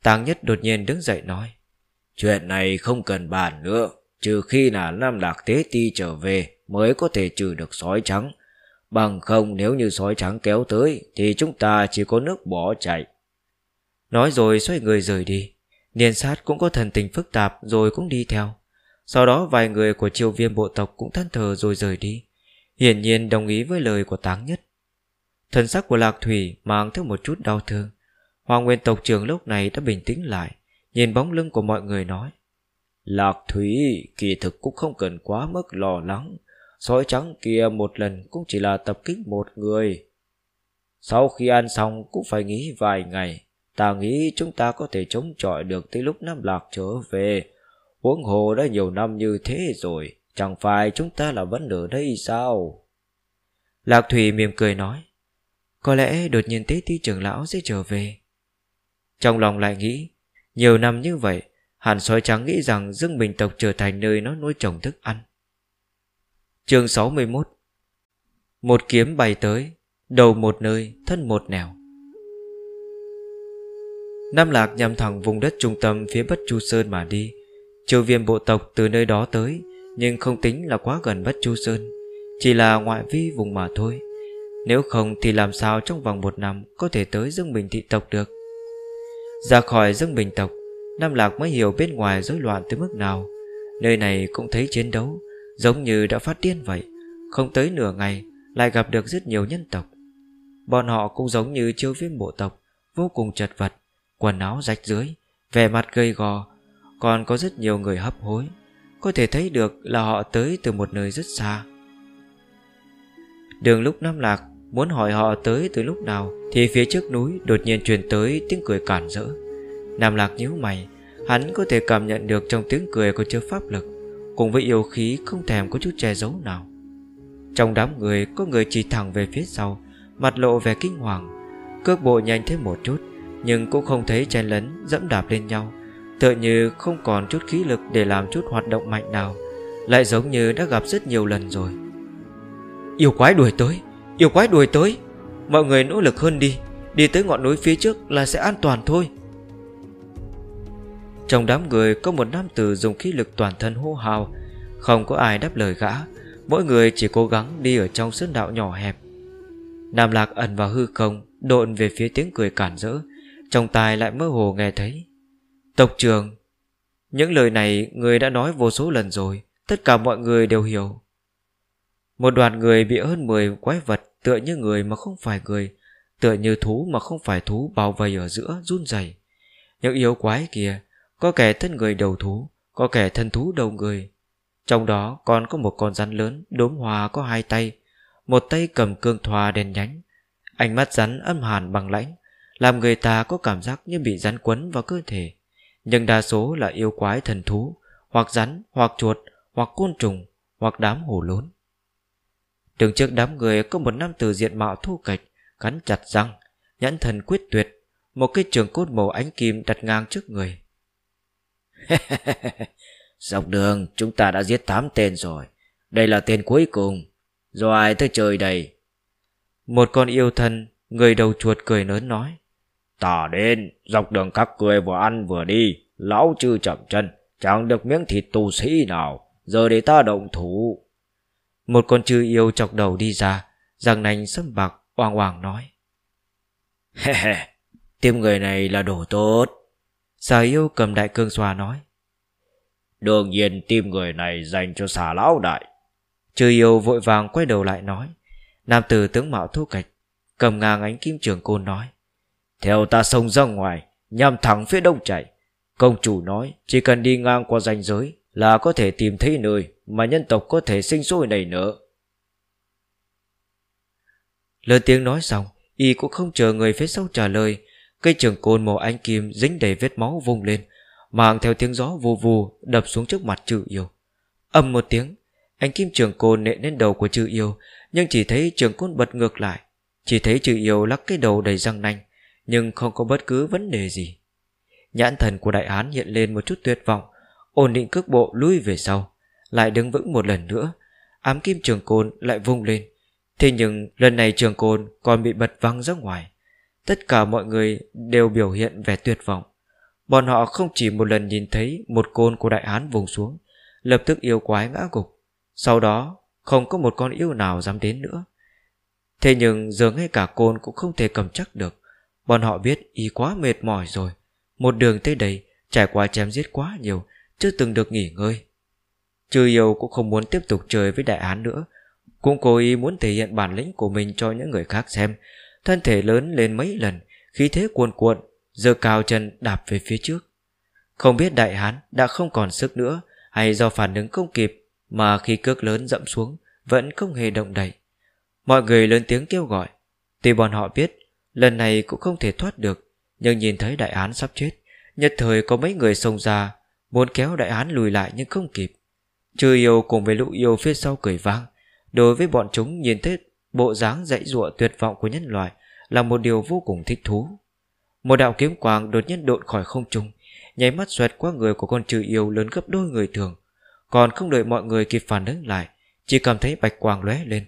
Tàng nhất đột nhiên đứng dậy nói, Chuyện này không cần bàn nữa. Trừ khi là Nam Lạc Tế Ti trở về Mới có thể trừ được sói trắng. Bằng không, nếu như sói trắng kéo tới, Thì chúng ta chỉ có nước bỏ chạy. Nói rồi xoay người rời đi. Niên sát cũng có thần tình phức tạp Rồi cũng đi theo. Sau đó vài người của triều viêm bộ tộc Cũng than thờ rồi rời đi. Hiển nhiên đồng ý với lời của táng nhất. Thần sắc của Lạc Thủy mang theo một chút đau thương. Hoàng Nguyên tộc trưởng lúc này đã bình tĩnh lại, Nhìn bóng lưng của mọi người nói. Lạc Thủy kỳ thực cũng không cần quá mức lo lắng. Sói trắng kia một lần cũng chỉ là tập kích một người. Sau khi ăn xong cũng phải nghỉ vài ngày. Ta nghĩ chúng ta có thể chống chọi được tới lúc Nam Lạc trở về. Huống hồ đã nhiều năm như thế rồi, Chẳng phải chúng ta là vẫn ở đây sao? Lạc Thủy mỉm cười nói, Có lẽ đột nhiên tế ti trưởng lão sẽ trở về. Trong lòng lại nghĩ, Nhiều năm như vậy Hàn sói trắng nghĩ rằng Dương Bình tộc trở thành nơi nó nuôi trồng thức ăn. Chương 61 Một kiếm bay tới, Đầu một nơi, Thân một nẻo. Nam Lạc nhằm thẳng vùng đất trung tâm Phía Bất Chu Sơn mà đi. Triều viêm bộ tộc từ nơi đó tới, Nhưng không tính là quá gần Bất Chu Sơn, Chỉ là ngoại vi vùng mà thôi. Nếu không thì làm sao trong vòng một năm Có thể tới Dương Bình thị tộc được? Ra khỏi Dương Bình tộc Nam Lạc mới hiểu bên ngoài rối loạn tới mức nào. Nơi này cũng thấy chiến đấu, Giống như đã phát điên vậy. Không tới nửa ngày, Lại gặp được rất nhiều nhân tộc. Bọn họ cũng giống như chiêu viêm bộ tộc, Vô cùng chật vật, Quần áo rách dưới Vẻ mặt gầy gò, Còn có rất nhiều người hấp hối. Có thể thấy được là họ tới từ một nơi rất xa. Đường lúc Nam Lạc Muốn hỏi họ tới từ lúc nào, Thì phía trước núi đột nhiên truyền tới tiếng cười cản rỡ. Nam Lạc nhíu mày, Hắn có thể cảm nhận được trong tiếng cười có chứa pháp lực, Cùng với yêu khí không thèm có chút che giấu nào. Trong đám người, có người chỉ thẳng về phía sau, Mặt lộ vẻ kinh hoàng, Cước bộ nhanh thêm một chút, Nhưng cũng không thấy chen lấn, dẫm đạp lên nhau, Tựa như không còn chút khí lực Để làm chút hoạt động mạnh nào, Lại giống như đã gặp rất nhiều lần rồi. Yêu quái đuổi tới, Yêu quái đuổi tới, Mọi người nỗ lực hơn đi Đi tới ngọn núi phía trước là sẽ an toàn thôi. Trong đám người có một nam tử dùng khí lực toàn thân hô hào. Không có ai đáp lời gã. Mỗi người chỉ cố gắng đi ở trong sơn đạo nhỏ hẹp. Nam Lạc ẩn vào hư không, Độn về phía tiếng cười cản rỡ. Trong tai lại mơ hồ nghe thấy. Tộc trường Những lời này người đã nói vô số lần rồi. Tất cả mọi người đều hiểu. Một đoàn người bị hơn 10 quái vật Tựa như người mà không phải người, Tựa như thú mà không phải thú Bao vây ở giữa, run rẩy. Những yếu quái kia có kẻ thân người đầu thú Có kẻ thân thú đầu người. Trong đó còn có một con rắn lớn Đốm hòa có hai tay. Một tay cầm cương thoa đèn nhánh. Ánh mắt rắn âm hàn bằng lãnh Làm người ta có cảm giác như bị rắn quấn vào cơ thể. Nhưng đa số là yêu quái thần thú Hoặc rắn, hoặc chuột, hoặc côn trùng Hoặc đám hổ lốn Đứng trước đám người có một nam tử diện mạo thu kịch Cắn chặt răng Nhãn thần quyết tuyệt Một cái trường cốt màu ánh kim đặt ngang trước người. Dọc đường, chúng ta đã giết 8 tên rồi. Đây là tên cuối cùng. Do ai tới chơi đây? Một con yêu thân, Người đầu chuột cười lớn nói Tả đến, Dọc đường các cười vừa ăn vừa đi, Lão chư chậm chân, Chẳng được miếng thịt tù sĩ nào, Giờ để ta động thủ. Một con chư yêu chọc đầu đi ra Giang nành sâm bạc, oang oang nói He he Tim người này là đồ tốt. Xà yêu cầm đại cương xoa nói Đương nhiên tim người này dành cho xà lão đại. Trừ yêu vội vàng quay đầu lại nói Nam tử tướng mạo thu cạch Cầm ngang ánh kim trường côn nói Theo ta sông ra ngoài Nhằm thẳng phía đông chạy. Công chủ nói chỉ cần đi ngang qua ranh giới Là có thể tìm thấy nơi Mà nhân tộc có thể sinh sôi nảy nở. Lớn tiếng nói xong Y cũng không chờ người phía sau trả lời Cây trường côn màu ánh kim dính đầy vết máu vung lên, Mang theo tiếng gió vù vù Đập xuống trước mặt trừ yêu. Âm một tiếng, anh kim trường côn nện lên đầu của chữ yêu, Nhưng chỉ thấy trường côn bật ngược lại. Chỉ thấy chữ yêu lắc cái đầu đầy răng nanh, Nhưng không có bất cứ vấn đề gì. Nhãn thần của đại án hiện lên một chút tuyệt vọng, Ổn định cước bộ lui về sau, Lại đứng vững một lần nữa. Ám kim trường côn lại vung lên. Thế nhưng lần này trường côn còn bị bật văng ra ngoài. Tất cả mọi người đều biểu hiện vẻ tuyệt vọng. Bọn họ không chỉ một lần nhìn thấy Một côn của đại hán vùng xuống, Lập tức yêu quái ngã gục. Sau đó, không có một con yêu nào dám đến nữa. Thế nhưng giờ ngay cả côn cũng không thể cầm chắc được. Bọn họ biết y quá mệt mỏi rồi. Một đường tới đây, Trải qua chém giết quá nhiều, Chưa từng được nghỉ ngơi. Trừ yêu cũng không muốn tiếp tục chơi với đại án nữa. Cũng cố ý muốn thể hiện bản lĩnh của mình cho những người khác xem. Thân thể lớn lên mấy lần, Khí thế cuồn cuộn, Giờ cao chân đạp về phía trước. Không biết đại hán đã không còn sức nữa, Hay do phản ứng không kịp, mà khi cước lớn dẫm xuống, Vẫn không hề động đậy. Mọi người lớn tiếng kêu gọi. Tuy bọn họ biết, Lần này cũng không thể thoát được, Nhưng nhìn thấy đại án sắp chết, Nhất thời có mấy người xông ra, Muốn kéo đại án lùi lại nhưng không kịp. Trừ yêu cùng với lũ yêu phía sau cười vang, Đối với bọn chúng nhìn thấy Bộ dáng dãy dụa tuyệt vọng của nhân loại Là một điều vô cùng thích thú Một đạo kiếm quang đột nhiên độn khỏi không trung Nháy mắt xoẹt qua người của con trừ yêu lớn gấp đôi người thường còn không đợi mọi người kịp phản ứng lại Chỉ cảm thấy bạch quang lóe lên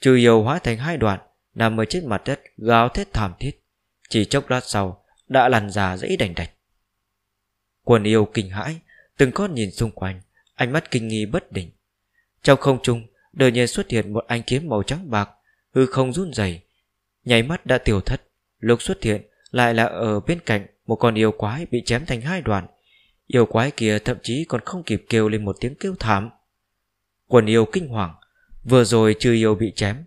Trừ yêu hóa thành hai đoạn nằm ở trên mặt đất gào thét thảm thiết. Chỉ chốc lát sau, đã lăn ra dãy đành đạch. Quần yêu kinh hãi, từng con nhìn xung quanh, ánh mắt kinh nghi bất định. Trong không trung, đột nhiên xuất hiện một anh kiếm màu trắng bạc, hư không run rẩy, nháy mắt đã tiêu thất. Lúc xuất hiện lại là ở bên cạnh một con yêu quái bị chém thành hai đoạn. Yêu quái kia thậm chí còn không kịp kêu lên một tiếng kêu thảm. Quần yêu kinh hoàng, vừa rồi chưa yêu bị chém,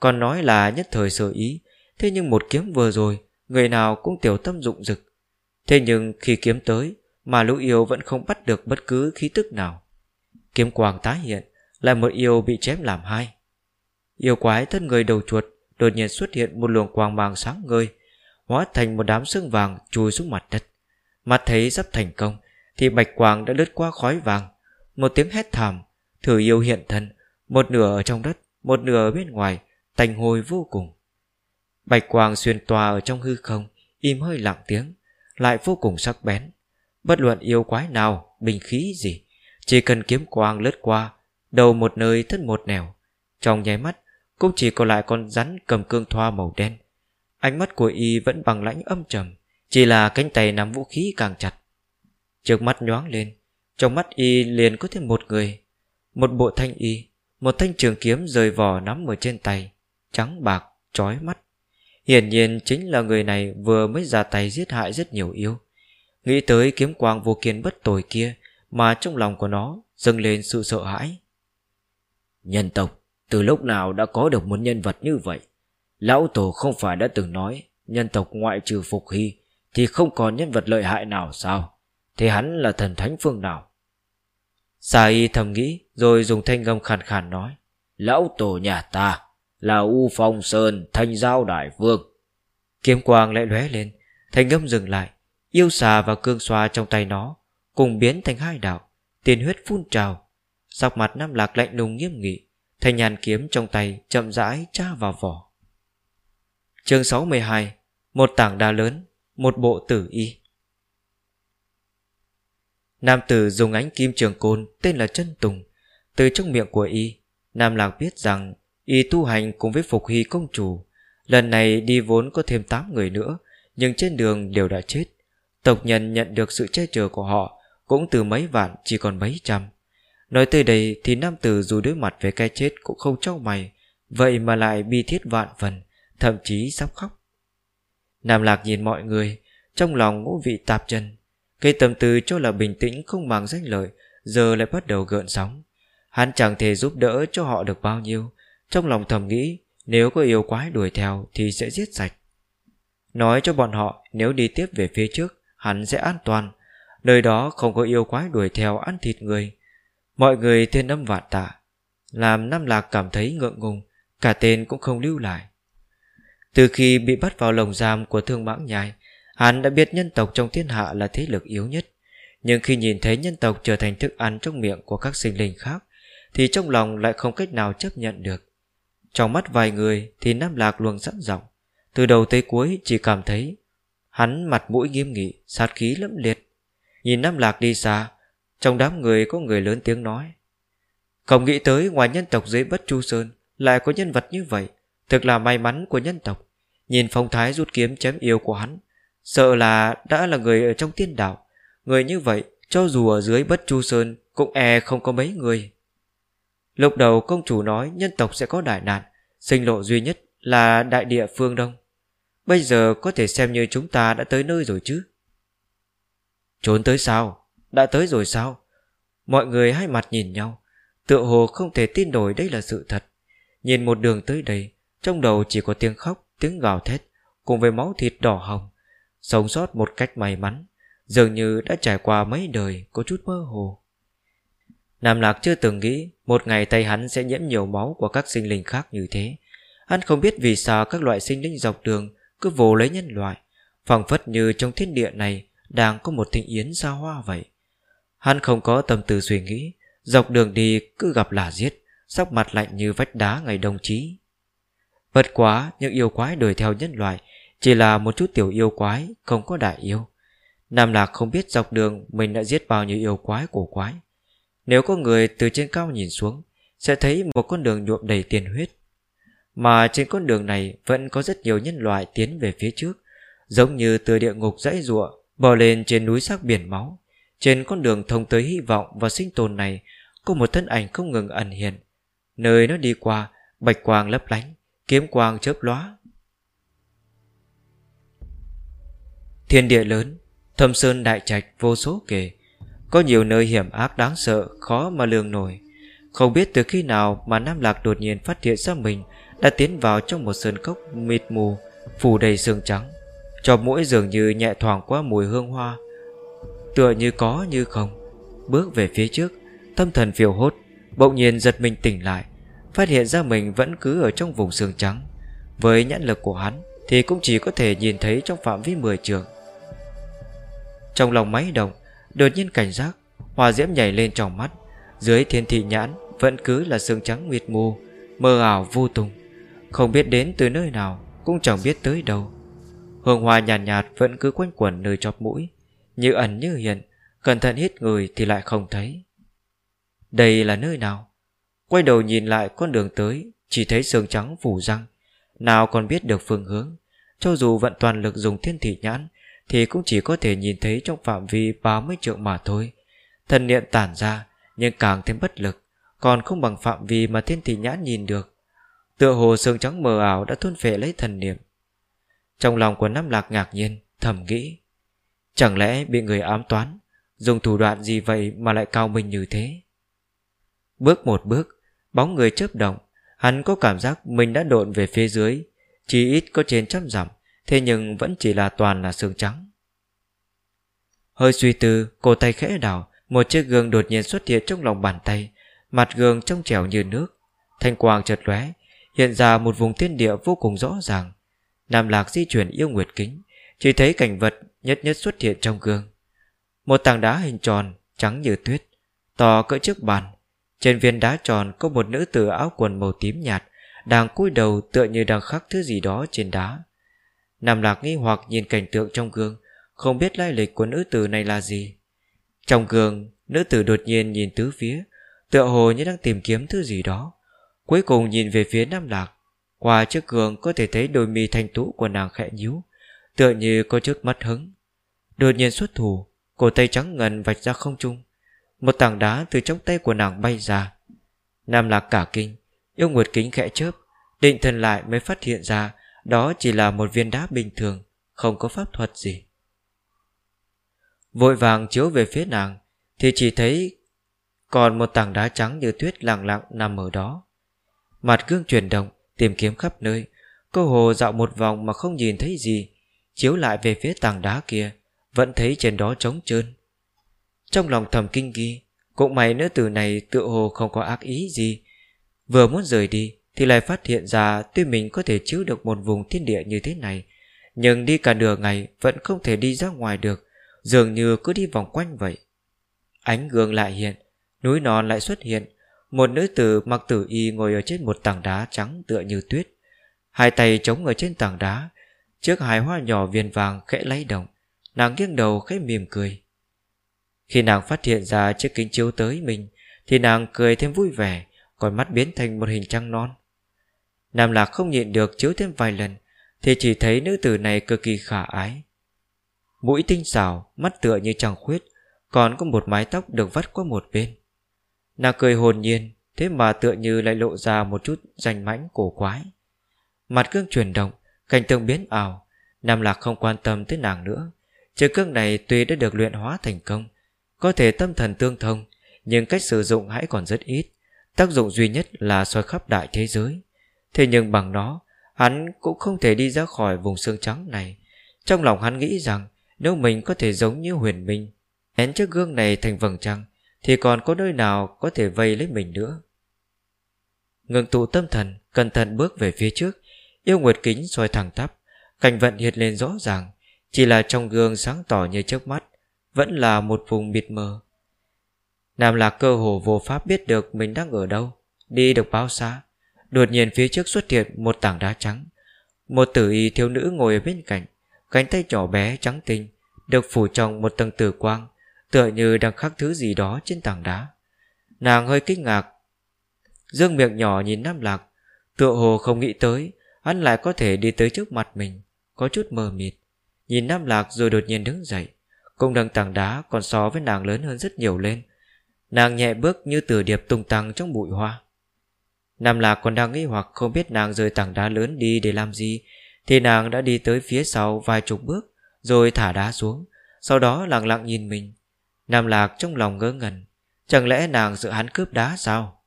còn nói là nhất thời sơ ý, thế nhưng một kiếm vừa rồi, người nào cũng tiểu tâm dụng dực. Thế nhưng khi kiếm tới, mà lũ yêu vẫn không bắt được bất cứ khí tức nào. Kiếm quang tái hiện, là một yêu bị chém làm hai. Yêu quái thân người đầu chuột đột nhiên xuất hiện một luồng quang mang sáng ngời, hóa thành một đám xương vàng chui xuống mặt đất. Mắt thấy sắp thành công, thì bạch quang đã lướt qua khói vàng. Một tiếng hét thảm, thử yêu hiện thân, một nửa ở trong đất, một nửa ở bên ngoài, tành hồi vô cùng. Bạch quang xuyên tòa ở trong hư không, im hơi lặng tiếng, lại vô cùng sắc bén. Bất luận yêu quái nào, bình khí gì, chỉ cần kiếm quang lướt qua, đầu một nơi thân một nẻo. Trong nháy mắt, cũng chỉ còn lại con rắn cầm cương thoa màu đen. Ánh mắt của y vẫn bằng lãnh âm trầm, chỉ là cánh tay nắm vũ khí càng chặt. Trước mắt nhoáng lên, trong mắt y liền có thêm một người. Một bộ thanh y, một thanh trường kiếm rời vỏ nắm ở trên tay, trắng bạc, chói mắt. Hiển nhiên chính là người này vừa mới ra tay giết hại rất nhiều yêu. Nghĩ tới kiếm quang vô kiên bất tồi kia mà trong lòng của nó dâng lên sự sợ hãi. Nhân tộc, từ lúc nào đã có được một nhân vật như vậy? Lão Tổ không phải đã từng nói nhân tộc ngoại trừ Phục Hy thì không còn nhân vật lợi hại nào sao? Thế hắn là thần thánh phương nào? Sa y thầm nghĩ rồi dùng thanh ngâm khàn khàn nói Lão Tổ nhà ta là U Phong Sơn Thanh Giao Đại Vương. Kiếm quang lại lóe lên, thanh ngâm dừng lại, yêu xà và cương xoa trong tay nó cùng biến thành hai đạo, tiền huyết phun trào sắc mặt Nam Lạc lạnh lùng nghiêm nghị, thanh nhàn kiếm trong tay chậm rãi tra vào vỏ. Chương 62 Một tảng đá lớn Một bộ tử y. Nam tử dùng ánh kim trường côn Tên là chân Tùng. Từ trong miệng của y Nam Lạc biết rằng Y tu hành cùng với Phục Hy công chủ. Lần này đi vốn có thêm 8 người nữa Nhưng trên đường đều đã chết. Tộc nhân nhận được sự che chở của họ Cũng từ mấy vạn chỉ còn mấy trăm. Nói tới đây thì nam tử dù đối mặt với cái chết cũng không trao mày, Vậy mà lại bi thiết vạn phần, Thậm chí sắp khóc. Nam Lạc nhìn mọi người, Trong lòng ngũ vị tạp chân Cây tâm tư cho là bình tĩnh không màng danh lợi, Giờ lại bắt đầu gợn sóng. Hắn chẳng thể giúp đỡ cho họ được bao nhiêu, Trong lòng thầm nghĩ Nếu có yêu quái đuổi theo Thì sẽ giết sạch. Nói cho bọn họ nếu đi tiếp về phía trước, Hắn sẽ an toàn, Nơi đó không có yêu quái đuổi theo ăn thịt người. Mọi người thiên âm vạn tạ Làm Nam Lạc cảm thấy ngượng ngùng Cả tên cũng không lưu lại. Từ khi bị bắt vào lồng giam của thương mãng nhai Hắn đã biết nhân tộc trong thiên hạ là thế lực yếu nhất. Nhưng khi nhìn thấy nhân tộc trở thành thức ăn trong miệng của các sinh linh khác Thì trong lòng lại không cách nào chấp nhận được. Trong mắt vài người thì Nam Lạc luôn sẵn giọng. Từ đầu tới cuối chỉ cảm thấy Hắn mặt mũi nghiêm nghị, sát khí lẫm liệt. Nhìn Nam Lạc đi xa trong đám người có người lớn tiếng nói. Không nghĩ tới ngoài nhân tộc dưới bất chu sơn Lại có nhân vật như vậy. Thực là may mắn của nhân tộc. Nhìn phong thái rút kiếm chém yêu của hắn, Sợ là đã là người ở trong tiên đảo Người như vậy, Cho dù ở dưới bất chu sơn Cũng e không có mấy người. Lúc đầu công chủ nói nhân tộc sẽ có đại nạn, Sinh lộ duy nhất là đại địa phương đông. Bây giờ có thể xem như chúng ta đã tới nơi rồi chứ? Trốn tới sao? Đã tới rồi sao? Mọi người hai mặt nhìn nhau Tựa hồ không thể tin nổi đây là sự thật. Nhìn một đường tới đây Trong đầu chỉ có tiếng khóc, tiếng gào thét Cùng với máu thịt đỏ hồng. Sống sót một cách may mắn Dường như đã trải qua mấy đời Có chút mơ hồ. Nam Lạc chưa từng nghĩ Một ngày tay hắn sẽ nhiễm nhiều máu của các sinh linh khác như thế. Hắn không biết vì sao các loại sinh linh dọc đường Cứ vồ lấy nhân loại phẳng phất như trong thiên địa này Đang có một thịnh yến xa hoa vậy. Hắn không có tâm tư suy nghĩ Dọc đường đi cứ gặp là giết Sóc mặt lạnh như vách đá ngày đồng chí. Vật quá những yêu quái đuổi theo nhân loại Chỉ là một chút tiểu yêu quái Không có đại yêu. Nam Lạc không biết dọc đường Mình đã giết bao nhiêu yêu quái cổ quái. Nếu có người từ trên cao nhìn xuống Sẽ thấy một con đường nhuộm đầy tiền huyết. Mà trên con đường này vẫn có rất nhiều nhân loại tiến về phía trước, giống như từ địa ngục dãy ruộng, bò lên trên núi sắc biển máu. Trên con đường thông tới hy vọng và sinh tồn này, có một thân ảnh không ngừng ẩn hiện. Nơi nó đi qua, bạch quang lấp lánh, kiếm quang chớp lóa. Thiên địa lớn, thâm sơn đại trạch vô số kể, có nhiều nơi hiểm ác đáng sợ, khó mà lường nổi. Không biết từ khi nào mà Nam Lạc đột nhiên phát hiện ra mình đã tiến vào trong một sơn cốc mịt mù, phủ đầy sương trắng. Cho mũi dường như nhẹ thoảng qua mùi hương hoa, tựa như có như không. Bước về phía trước, tâm thần phiêu hốt, bỗng nhiên giật mình tỉnh lại, phát hiện ra mình vẫn cứ ở trong vùng sương trắng. Với nhãn lực của hắn thì cũng chỉ có thể nhìn thấy trong phạm vi 10 trường. Trong lòng máy động, đột nhiên cảnh giác, hòa diễm nhảy lên trong mắt, dưới thiên thị nhãn vẫn cứ là sương trắng nguyệt mù, mơ ảo vô tùng, không biết đến từ nơi nào, cũng chẳng biết tới đâu. Hương hoa nhàn nhạt, nhạt vẫn cứ quanh quẩn nơi chóp mũi, như ẩn như hiện, cẩn thận hít người thì lại không thấy. Đây là nơi nào? Quay đầu nhìn lại con đường tới, chỉ thấy sương trắng phủ răng, nào còn biết được phương hướng. Cho dù vận toàn lực dùng thiên thị nhãn, thì cũng chỉ có thể nhìn thấy trong phạm vi 30 trượng mà thôi. Thần niệm tản ra, nhưng càng thêm bất lực, còn không bằng phạm vi mà thiên thị nhãn nhìn được. Tựa hồ sương trắng mờ ảo đã thôn phệ lấy thần niệm. Trong lòng của Nam Lạc ngạc nhiên, thầm nghĩ. Chẳng lẽ bị người ám toán, dùng thủ đoạn gì vậy mà lại cao minh như thế? Bước một bước, bóng người chớp động, hắn có cảm giác mình đã độn về phía dưới, chỉ ít có trên trăm dặm, thế nhưng vẫn chỉ là toàn là xương trắng. Hơi suy tư, cổ tay khẽ đảo, một chiếc gương đột nhiên xuất hiện trong lòng bàn tay, mặt gương trong trẻo như nước. Thanh quang chợt lóe, hiện ra một vùng thiên địa vô cùng rõ ràng. Nam Lạc di chuyển yêu nguyệt kính, chỉ thấy cảnh vật nhất nhất xuất hiện trong gương. Một tảng đá hình tròn, trắng như tuyết, to cỡ trước bàn. Trên viên đá tròn có một nữ tử áo quần màu tím nhạt, đang cúi đầu tựa như đang khắc thứ gì đó trên đá. Nam Lạc nghi hoặc nhìn cảnh tượng trong gương, không biết lai lịch của nữ tử này là gì. Trong gương, nữ tử đột nhiên nhìn tứ phía, tựa hồ như đang tìm kiếm thứ gì đó. Cuối cùng nhìn về phía Nam Lạc, qua chiếc gương có thể thấy đôi mi thanh tú của nàng khẽ nhíu, tựa như có chút mất hứng. Đột nhiên xuất thủ, cổ tay trắng ngần vạch ra không trung. Một tảng đá từ trong tay của nàng bay ra. Nam Lạc cả kinh, yêu nguyệt kính khẽ chớp, định thần lại mới phát hiện ra đó chỉ là một viên đá bình thường, không có pháp thuật gì. Vội vàng chiếu về phía nàng, thì chỉ thấy còn một tảng đá trắng như tuyết lặng lặng nằm ở đó. Mặt gương chuyển động, tìm kiếm khắp nơi, cô hồ dạo một vòng mà không nhìn thấy gì, chiếu lại về phía tảng đá kia, vẫn thấy trên đó trống trơn. Trong lòng thầm kinh ghi, cũng may nữ tử này tựa hồ không có ác ý gì. Vừa muốn rời đi, thì lại phát hiện ra tuy mình có thể chiếu được một vùng thiên địa như thế này, nhưng đi cả nửa ngày vẫn không thể đi ra ngoài được, dường như cứ đi vòng quanh vậy. Ánh gương lại hiện, núi non lại xuất hiện, một nữ tử mặc tử y ngồi ở trên một tảng đá trắng tựa như tuyết. Hai tay chống ở trên tảng đá, trước hai hoa nhỏ viền vàng khẽ lay động, nàng nghiêng đầu khẽ mỉm cười. Khi nàng phát hiện ra chiếc kính chiếu tới mình, thì nàng cười thêm vui vẻ, còn mắt biến thành một hình trăng non. Nam Lạc không nhịn được chiếu thêm vài lần Thì chỉ thấy nữ tử này cực kỳ khả ái Mũi tinh xảo Mắt tựa như trăng khuyết Còn có một mái tóc được vắt qua một bên Nàng cười hồn nhiên Thế mà tựa như lại lộ ra một chút danh mãnh cổ quái Mặt gương chuyển động Cảnh tượng biến ảo, Nam Lạc không quan tâm tới nàng nữa. Chiếc cước này tuy đã được luyện hóa thành công, Có thể tâm thần tương thông, Nhưng cách sử dụng hãy còn rất ít. Tác dụng duy nhất là soi khắp đại thế giới. Thế nhưng bằng nó, Hắn cũng không thể đi ra khỏi vùng xương trắng này. Trong lòng hắn nghĩ rằng, Nếu mình có thể giống như huyền minh én chiếc gương này thành vầng trăng, Thì còn có nơi nào có thể vây lấy mình nữa? Ngừng tụ tâm thần, Cẩn thận bước về phía trước. Yêu nguyệt kính soi thẳng tắp, Cảnh vận hiện lên rõ ràng, Chỉ là trong gương sáng tỏ như trước mắt, Vẫn là một vùng mịt mờ. Nam Lạc cơ hồ vô pháp biết được mình đang ở đâu, Đi được bao xa. Đột nhiên phía trước xuất hiện một tảng đá trắng. Một tử y thiếu nữ ngồi ở bên cạnh, Cánh tay nhỏ bé trắng tinh, Được phủ trong một tầng tử quang, Tựa như đang khắc thứ gì đó trên tảng đá. Nàng hơi kinh ngạc, Dương miệng nhỏ nhìn Nam Lạc, Tựa hồ không nghĩ tới Hắn lại có thể đi tới trước mặt mình, Có chút mờ mịt. Nhìn Nam Lạc rồi đột nhiên đứng dậy Công đằng tảng đá còn so với nàng lớn hơn rất nhiều lên. Nàng nhẹ bước như từ điệp tung tăng trong bụi hoa. Nam Lạc còn đang nghi hoặc không biết nàng rời tảng đá lớn đi để làm gì, Thì nàng đã đi tới phía sau vài chục bước, Rồi thả đá xuống. Sau đó lặng lặng nhìn mình. Nam Lạc trong lòng ngớ ngẩn, Chẳng lẽ nàng sợ hắn cướp đá sao?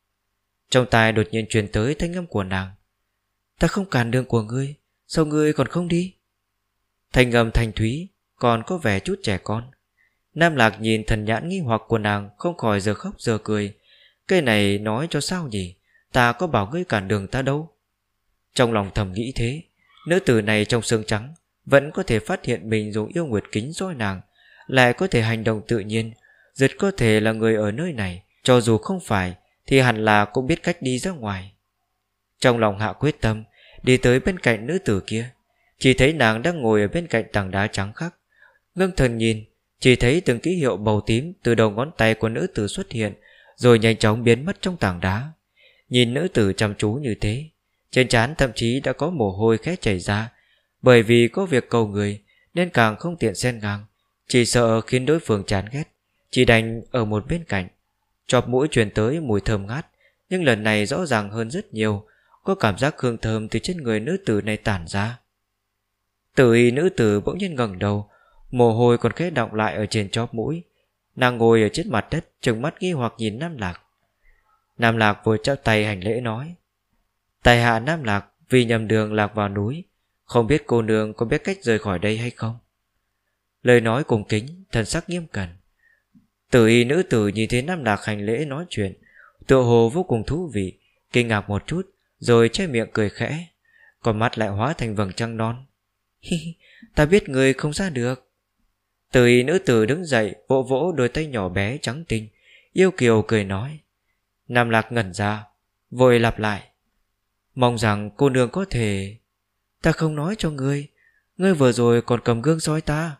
Trong tai đột nhiên truyền tới thanh âm của nàng. Ta không cản đường của ngươi, Sao ngươi còn không đi? Thành Ngầm Thành thúy, Còn có vẻ chút trẻ con. Nam Lạc nhìn thần nhãn nghi hoặc của nàng, Không khỏi giờ khóc giờ cười. Cây này nói cho sao nhỉ? Ta có bảo ngươi cản đường ta đâu. Trong lòng thầm nghĩ thế, Nữ tử này trong xương trắng, Vẫn có thể phát hiện mình dùng yêu nguyệt kính dõi nàng, Lại có thể hành động tự nhiên, Rất có thể là người ở nơi này, Cho dù không phải, Thì hẳn là cũng biết cách đi ra ngoài. Trong lòng hạ quyết tâm Đi tới bên cạnh nữ tử kia. Chỉ thấy nàng đang ngồi ở bên cạnh tảng đá trắng khắc. Ngưng thần nhìn, Chỉ thấy từng ký hiệu màu tím Từ đầu ngón tay của nữ tử xuất hiện, Rồi nhanh chóng biến mất trong tảng đá. Nhìn nữ tử chăm chú như thế, Trên trán thậm chí đã có mồ hôi khẽ chảy ra. Bởi vì có việc cầu người, Nên càng không tiện xen ngang. Chỉ sợ khiến đối phương chán ghét, Chỉ đành ở một bên cạnh. Chọp mũi truyền tới mùi thơm ngát, Nhưng lần này rõ ràng hơn rất nhiều. Có cảm giác hương thơm từ trên người nữ tử này tản ra. Tử y nữ tử bỗng nhiên ngẩng đầu, Mồ hôi còn khẽ động lại ở trên chóp mũi. Nàng ngồi ở trên mặt đất, Trừng mắt nghi hoặc nhìn Nam Lạc. Nam Lạc vừa chắp tay hành lễ nói, Tài hạ Nam Lạc, vì nhầm đường lạc vào núi, Không biết cô nương có biết cách rời khỏi đây hay không? Lời nói cùng kính, Thần sắc nghiêm cẩn. Tử y nữ tử nhìn thấy Nam Lạc hành lễ nói chuyện, Tựa hồ vô cùng thú vị, Kinh ngạc một chút rồi che miệng cười khẽ. Còn mắt lại hóa thành vầng trăng non Hi Ta biết người không ra được. Từ y nữ tử đứng dậy, Vỗ vỗ đôi tay nhỏ bé trắng tinh. Yêu kiều cười nói. Nam Lạc ngẩn ra, Vội lặp lại. Mong rằng cô nương có thể. Ta không nói cho ngươi. Ngươi vừa rồi còn cầm gương soi ta.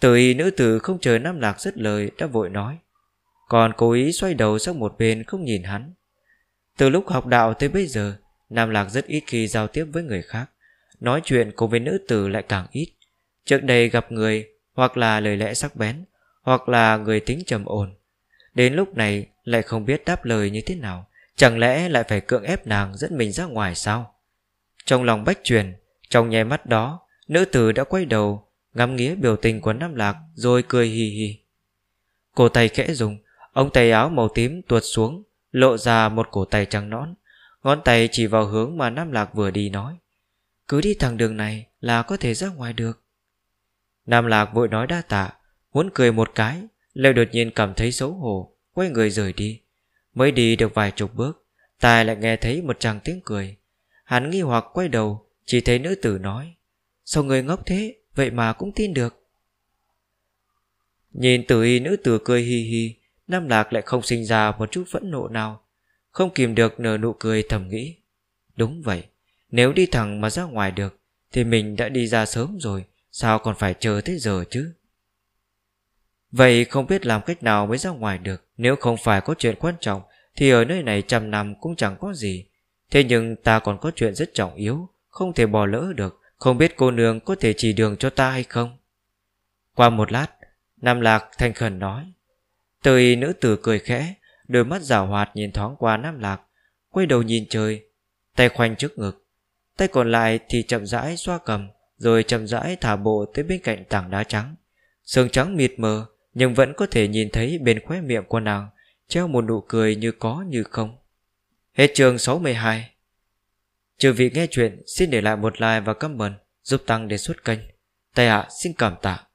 Tử y nữ tử không chờ Nam Lạc dứt lời, Đã vội nói. Còn cố ý xoay đầu sang một bên không nhìn hắn. Từ lúc học đạo tới bây giờ, Nam Lạc rất ít khi giao tiếp với người khác. Nói chuyện cùng với nữ tử lại càng ít. Trước đây gặp người, Hoặc là lời lẽ sắc bén, Hoặc là người tính trầm ổn. Đến lúc này lại không biết đáp lời như thế nào. Chẳng lẽ lại phải cưỡng ép nàng dẫn mình ra ngoài sao? Trong lòng bách truyền Trong nháy mắt đó, Nữ tử đã quay đầu, Ngắm nghĩa biểu tình của Nam Lạc Rồi cười hì hì. Cổ tay khẽ dùng Ông tay áo màu tím tuột xuống Lộ ra một cổ tay trắng nõn, Ngón tay chỉ vào hướng mà Nam Lạc vừa đi nói. Cứ đi thẳng đường này là có thể ra ngoài được. Nam Lạc vội nói đa tạ, Muốn cười một cái, Lại đột nhiên cảm thấy xấu hổ, Quay người rời đi. Mới đi được vài chục bước Tài lại nghe thấy một tràng tiếng cười. Hắn nghi hoặc quay đầu, Chỉ thấy nữ tử nói, Sao người ngốc thế? Vậy mà cũng tin được. Nhìn tử y nữ tử cười hi hi Nam Lạc lại không sinh ra một chút phẫn nộ nào, Không kìm được nở nụ cười thầm nghĩ. Đúng vậy, Nếu đi thẳng mà ra ngoài được, Thì mình đã đi ra sớm rồi, Sao còn phải chờ tới giờ chứ? Vậy không biết làm cách nào mới ra ngoài được, Nếu không phải có chuyện quan trọng, Thì ở nơi này trăm năm cũng chẳng có gì. Thế nhưng ta còn có chuyện rất trọng yếu, Không thể bỏ lỡ được, Không biết cô nương có thể chỉ đường cho ta hay không? Qua một lát, Nam Lạc thanh khẩn nói. Tời nữ tử cười khẽ, Đôi mắt rào hoạt nhìn thoáng qua Nam Lạc, Quay đầu nhìn trời, Tay khoanh trước ngực, Tay còn lại thì chậm rãi xoa cầm, Rồi chậm rãi thả bộ tới bên cạnh tảng đá trắng Sương trắng mịt mờ, nhưng vẫn có thể nhìn thấy bên khóe miệng của nàng, treo một nụ cười như có như không. Hết chương 62 Trừ vị nghe chuyện, xin để lại một like và comment, giúp tăng đề xuất kênh. Tài ạ, xin cảm tạ.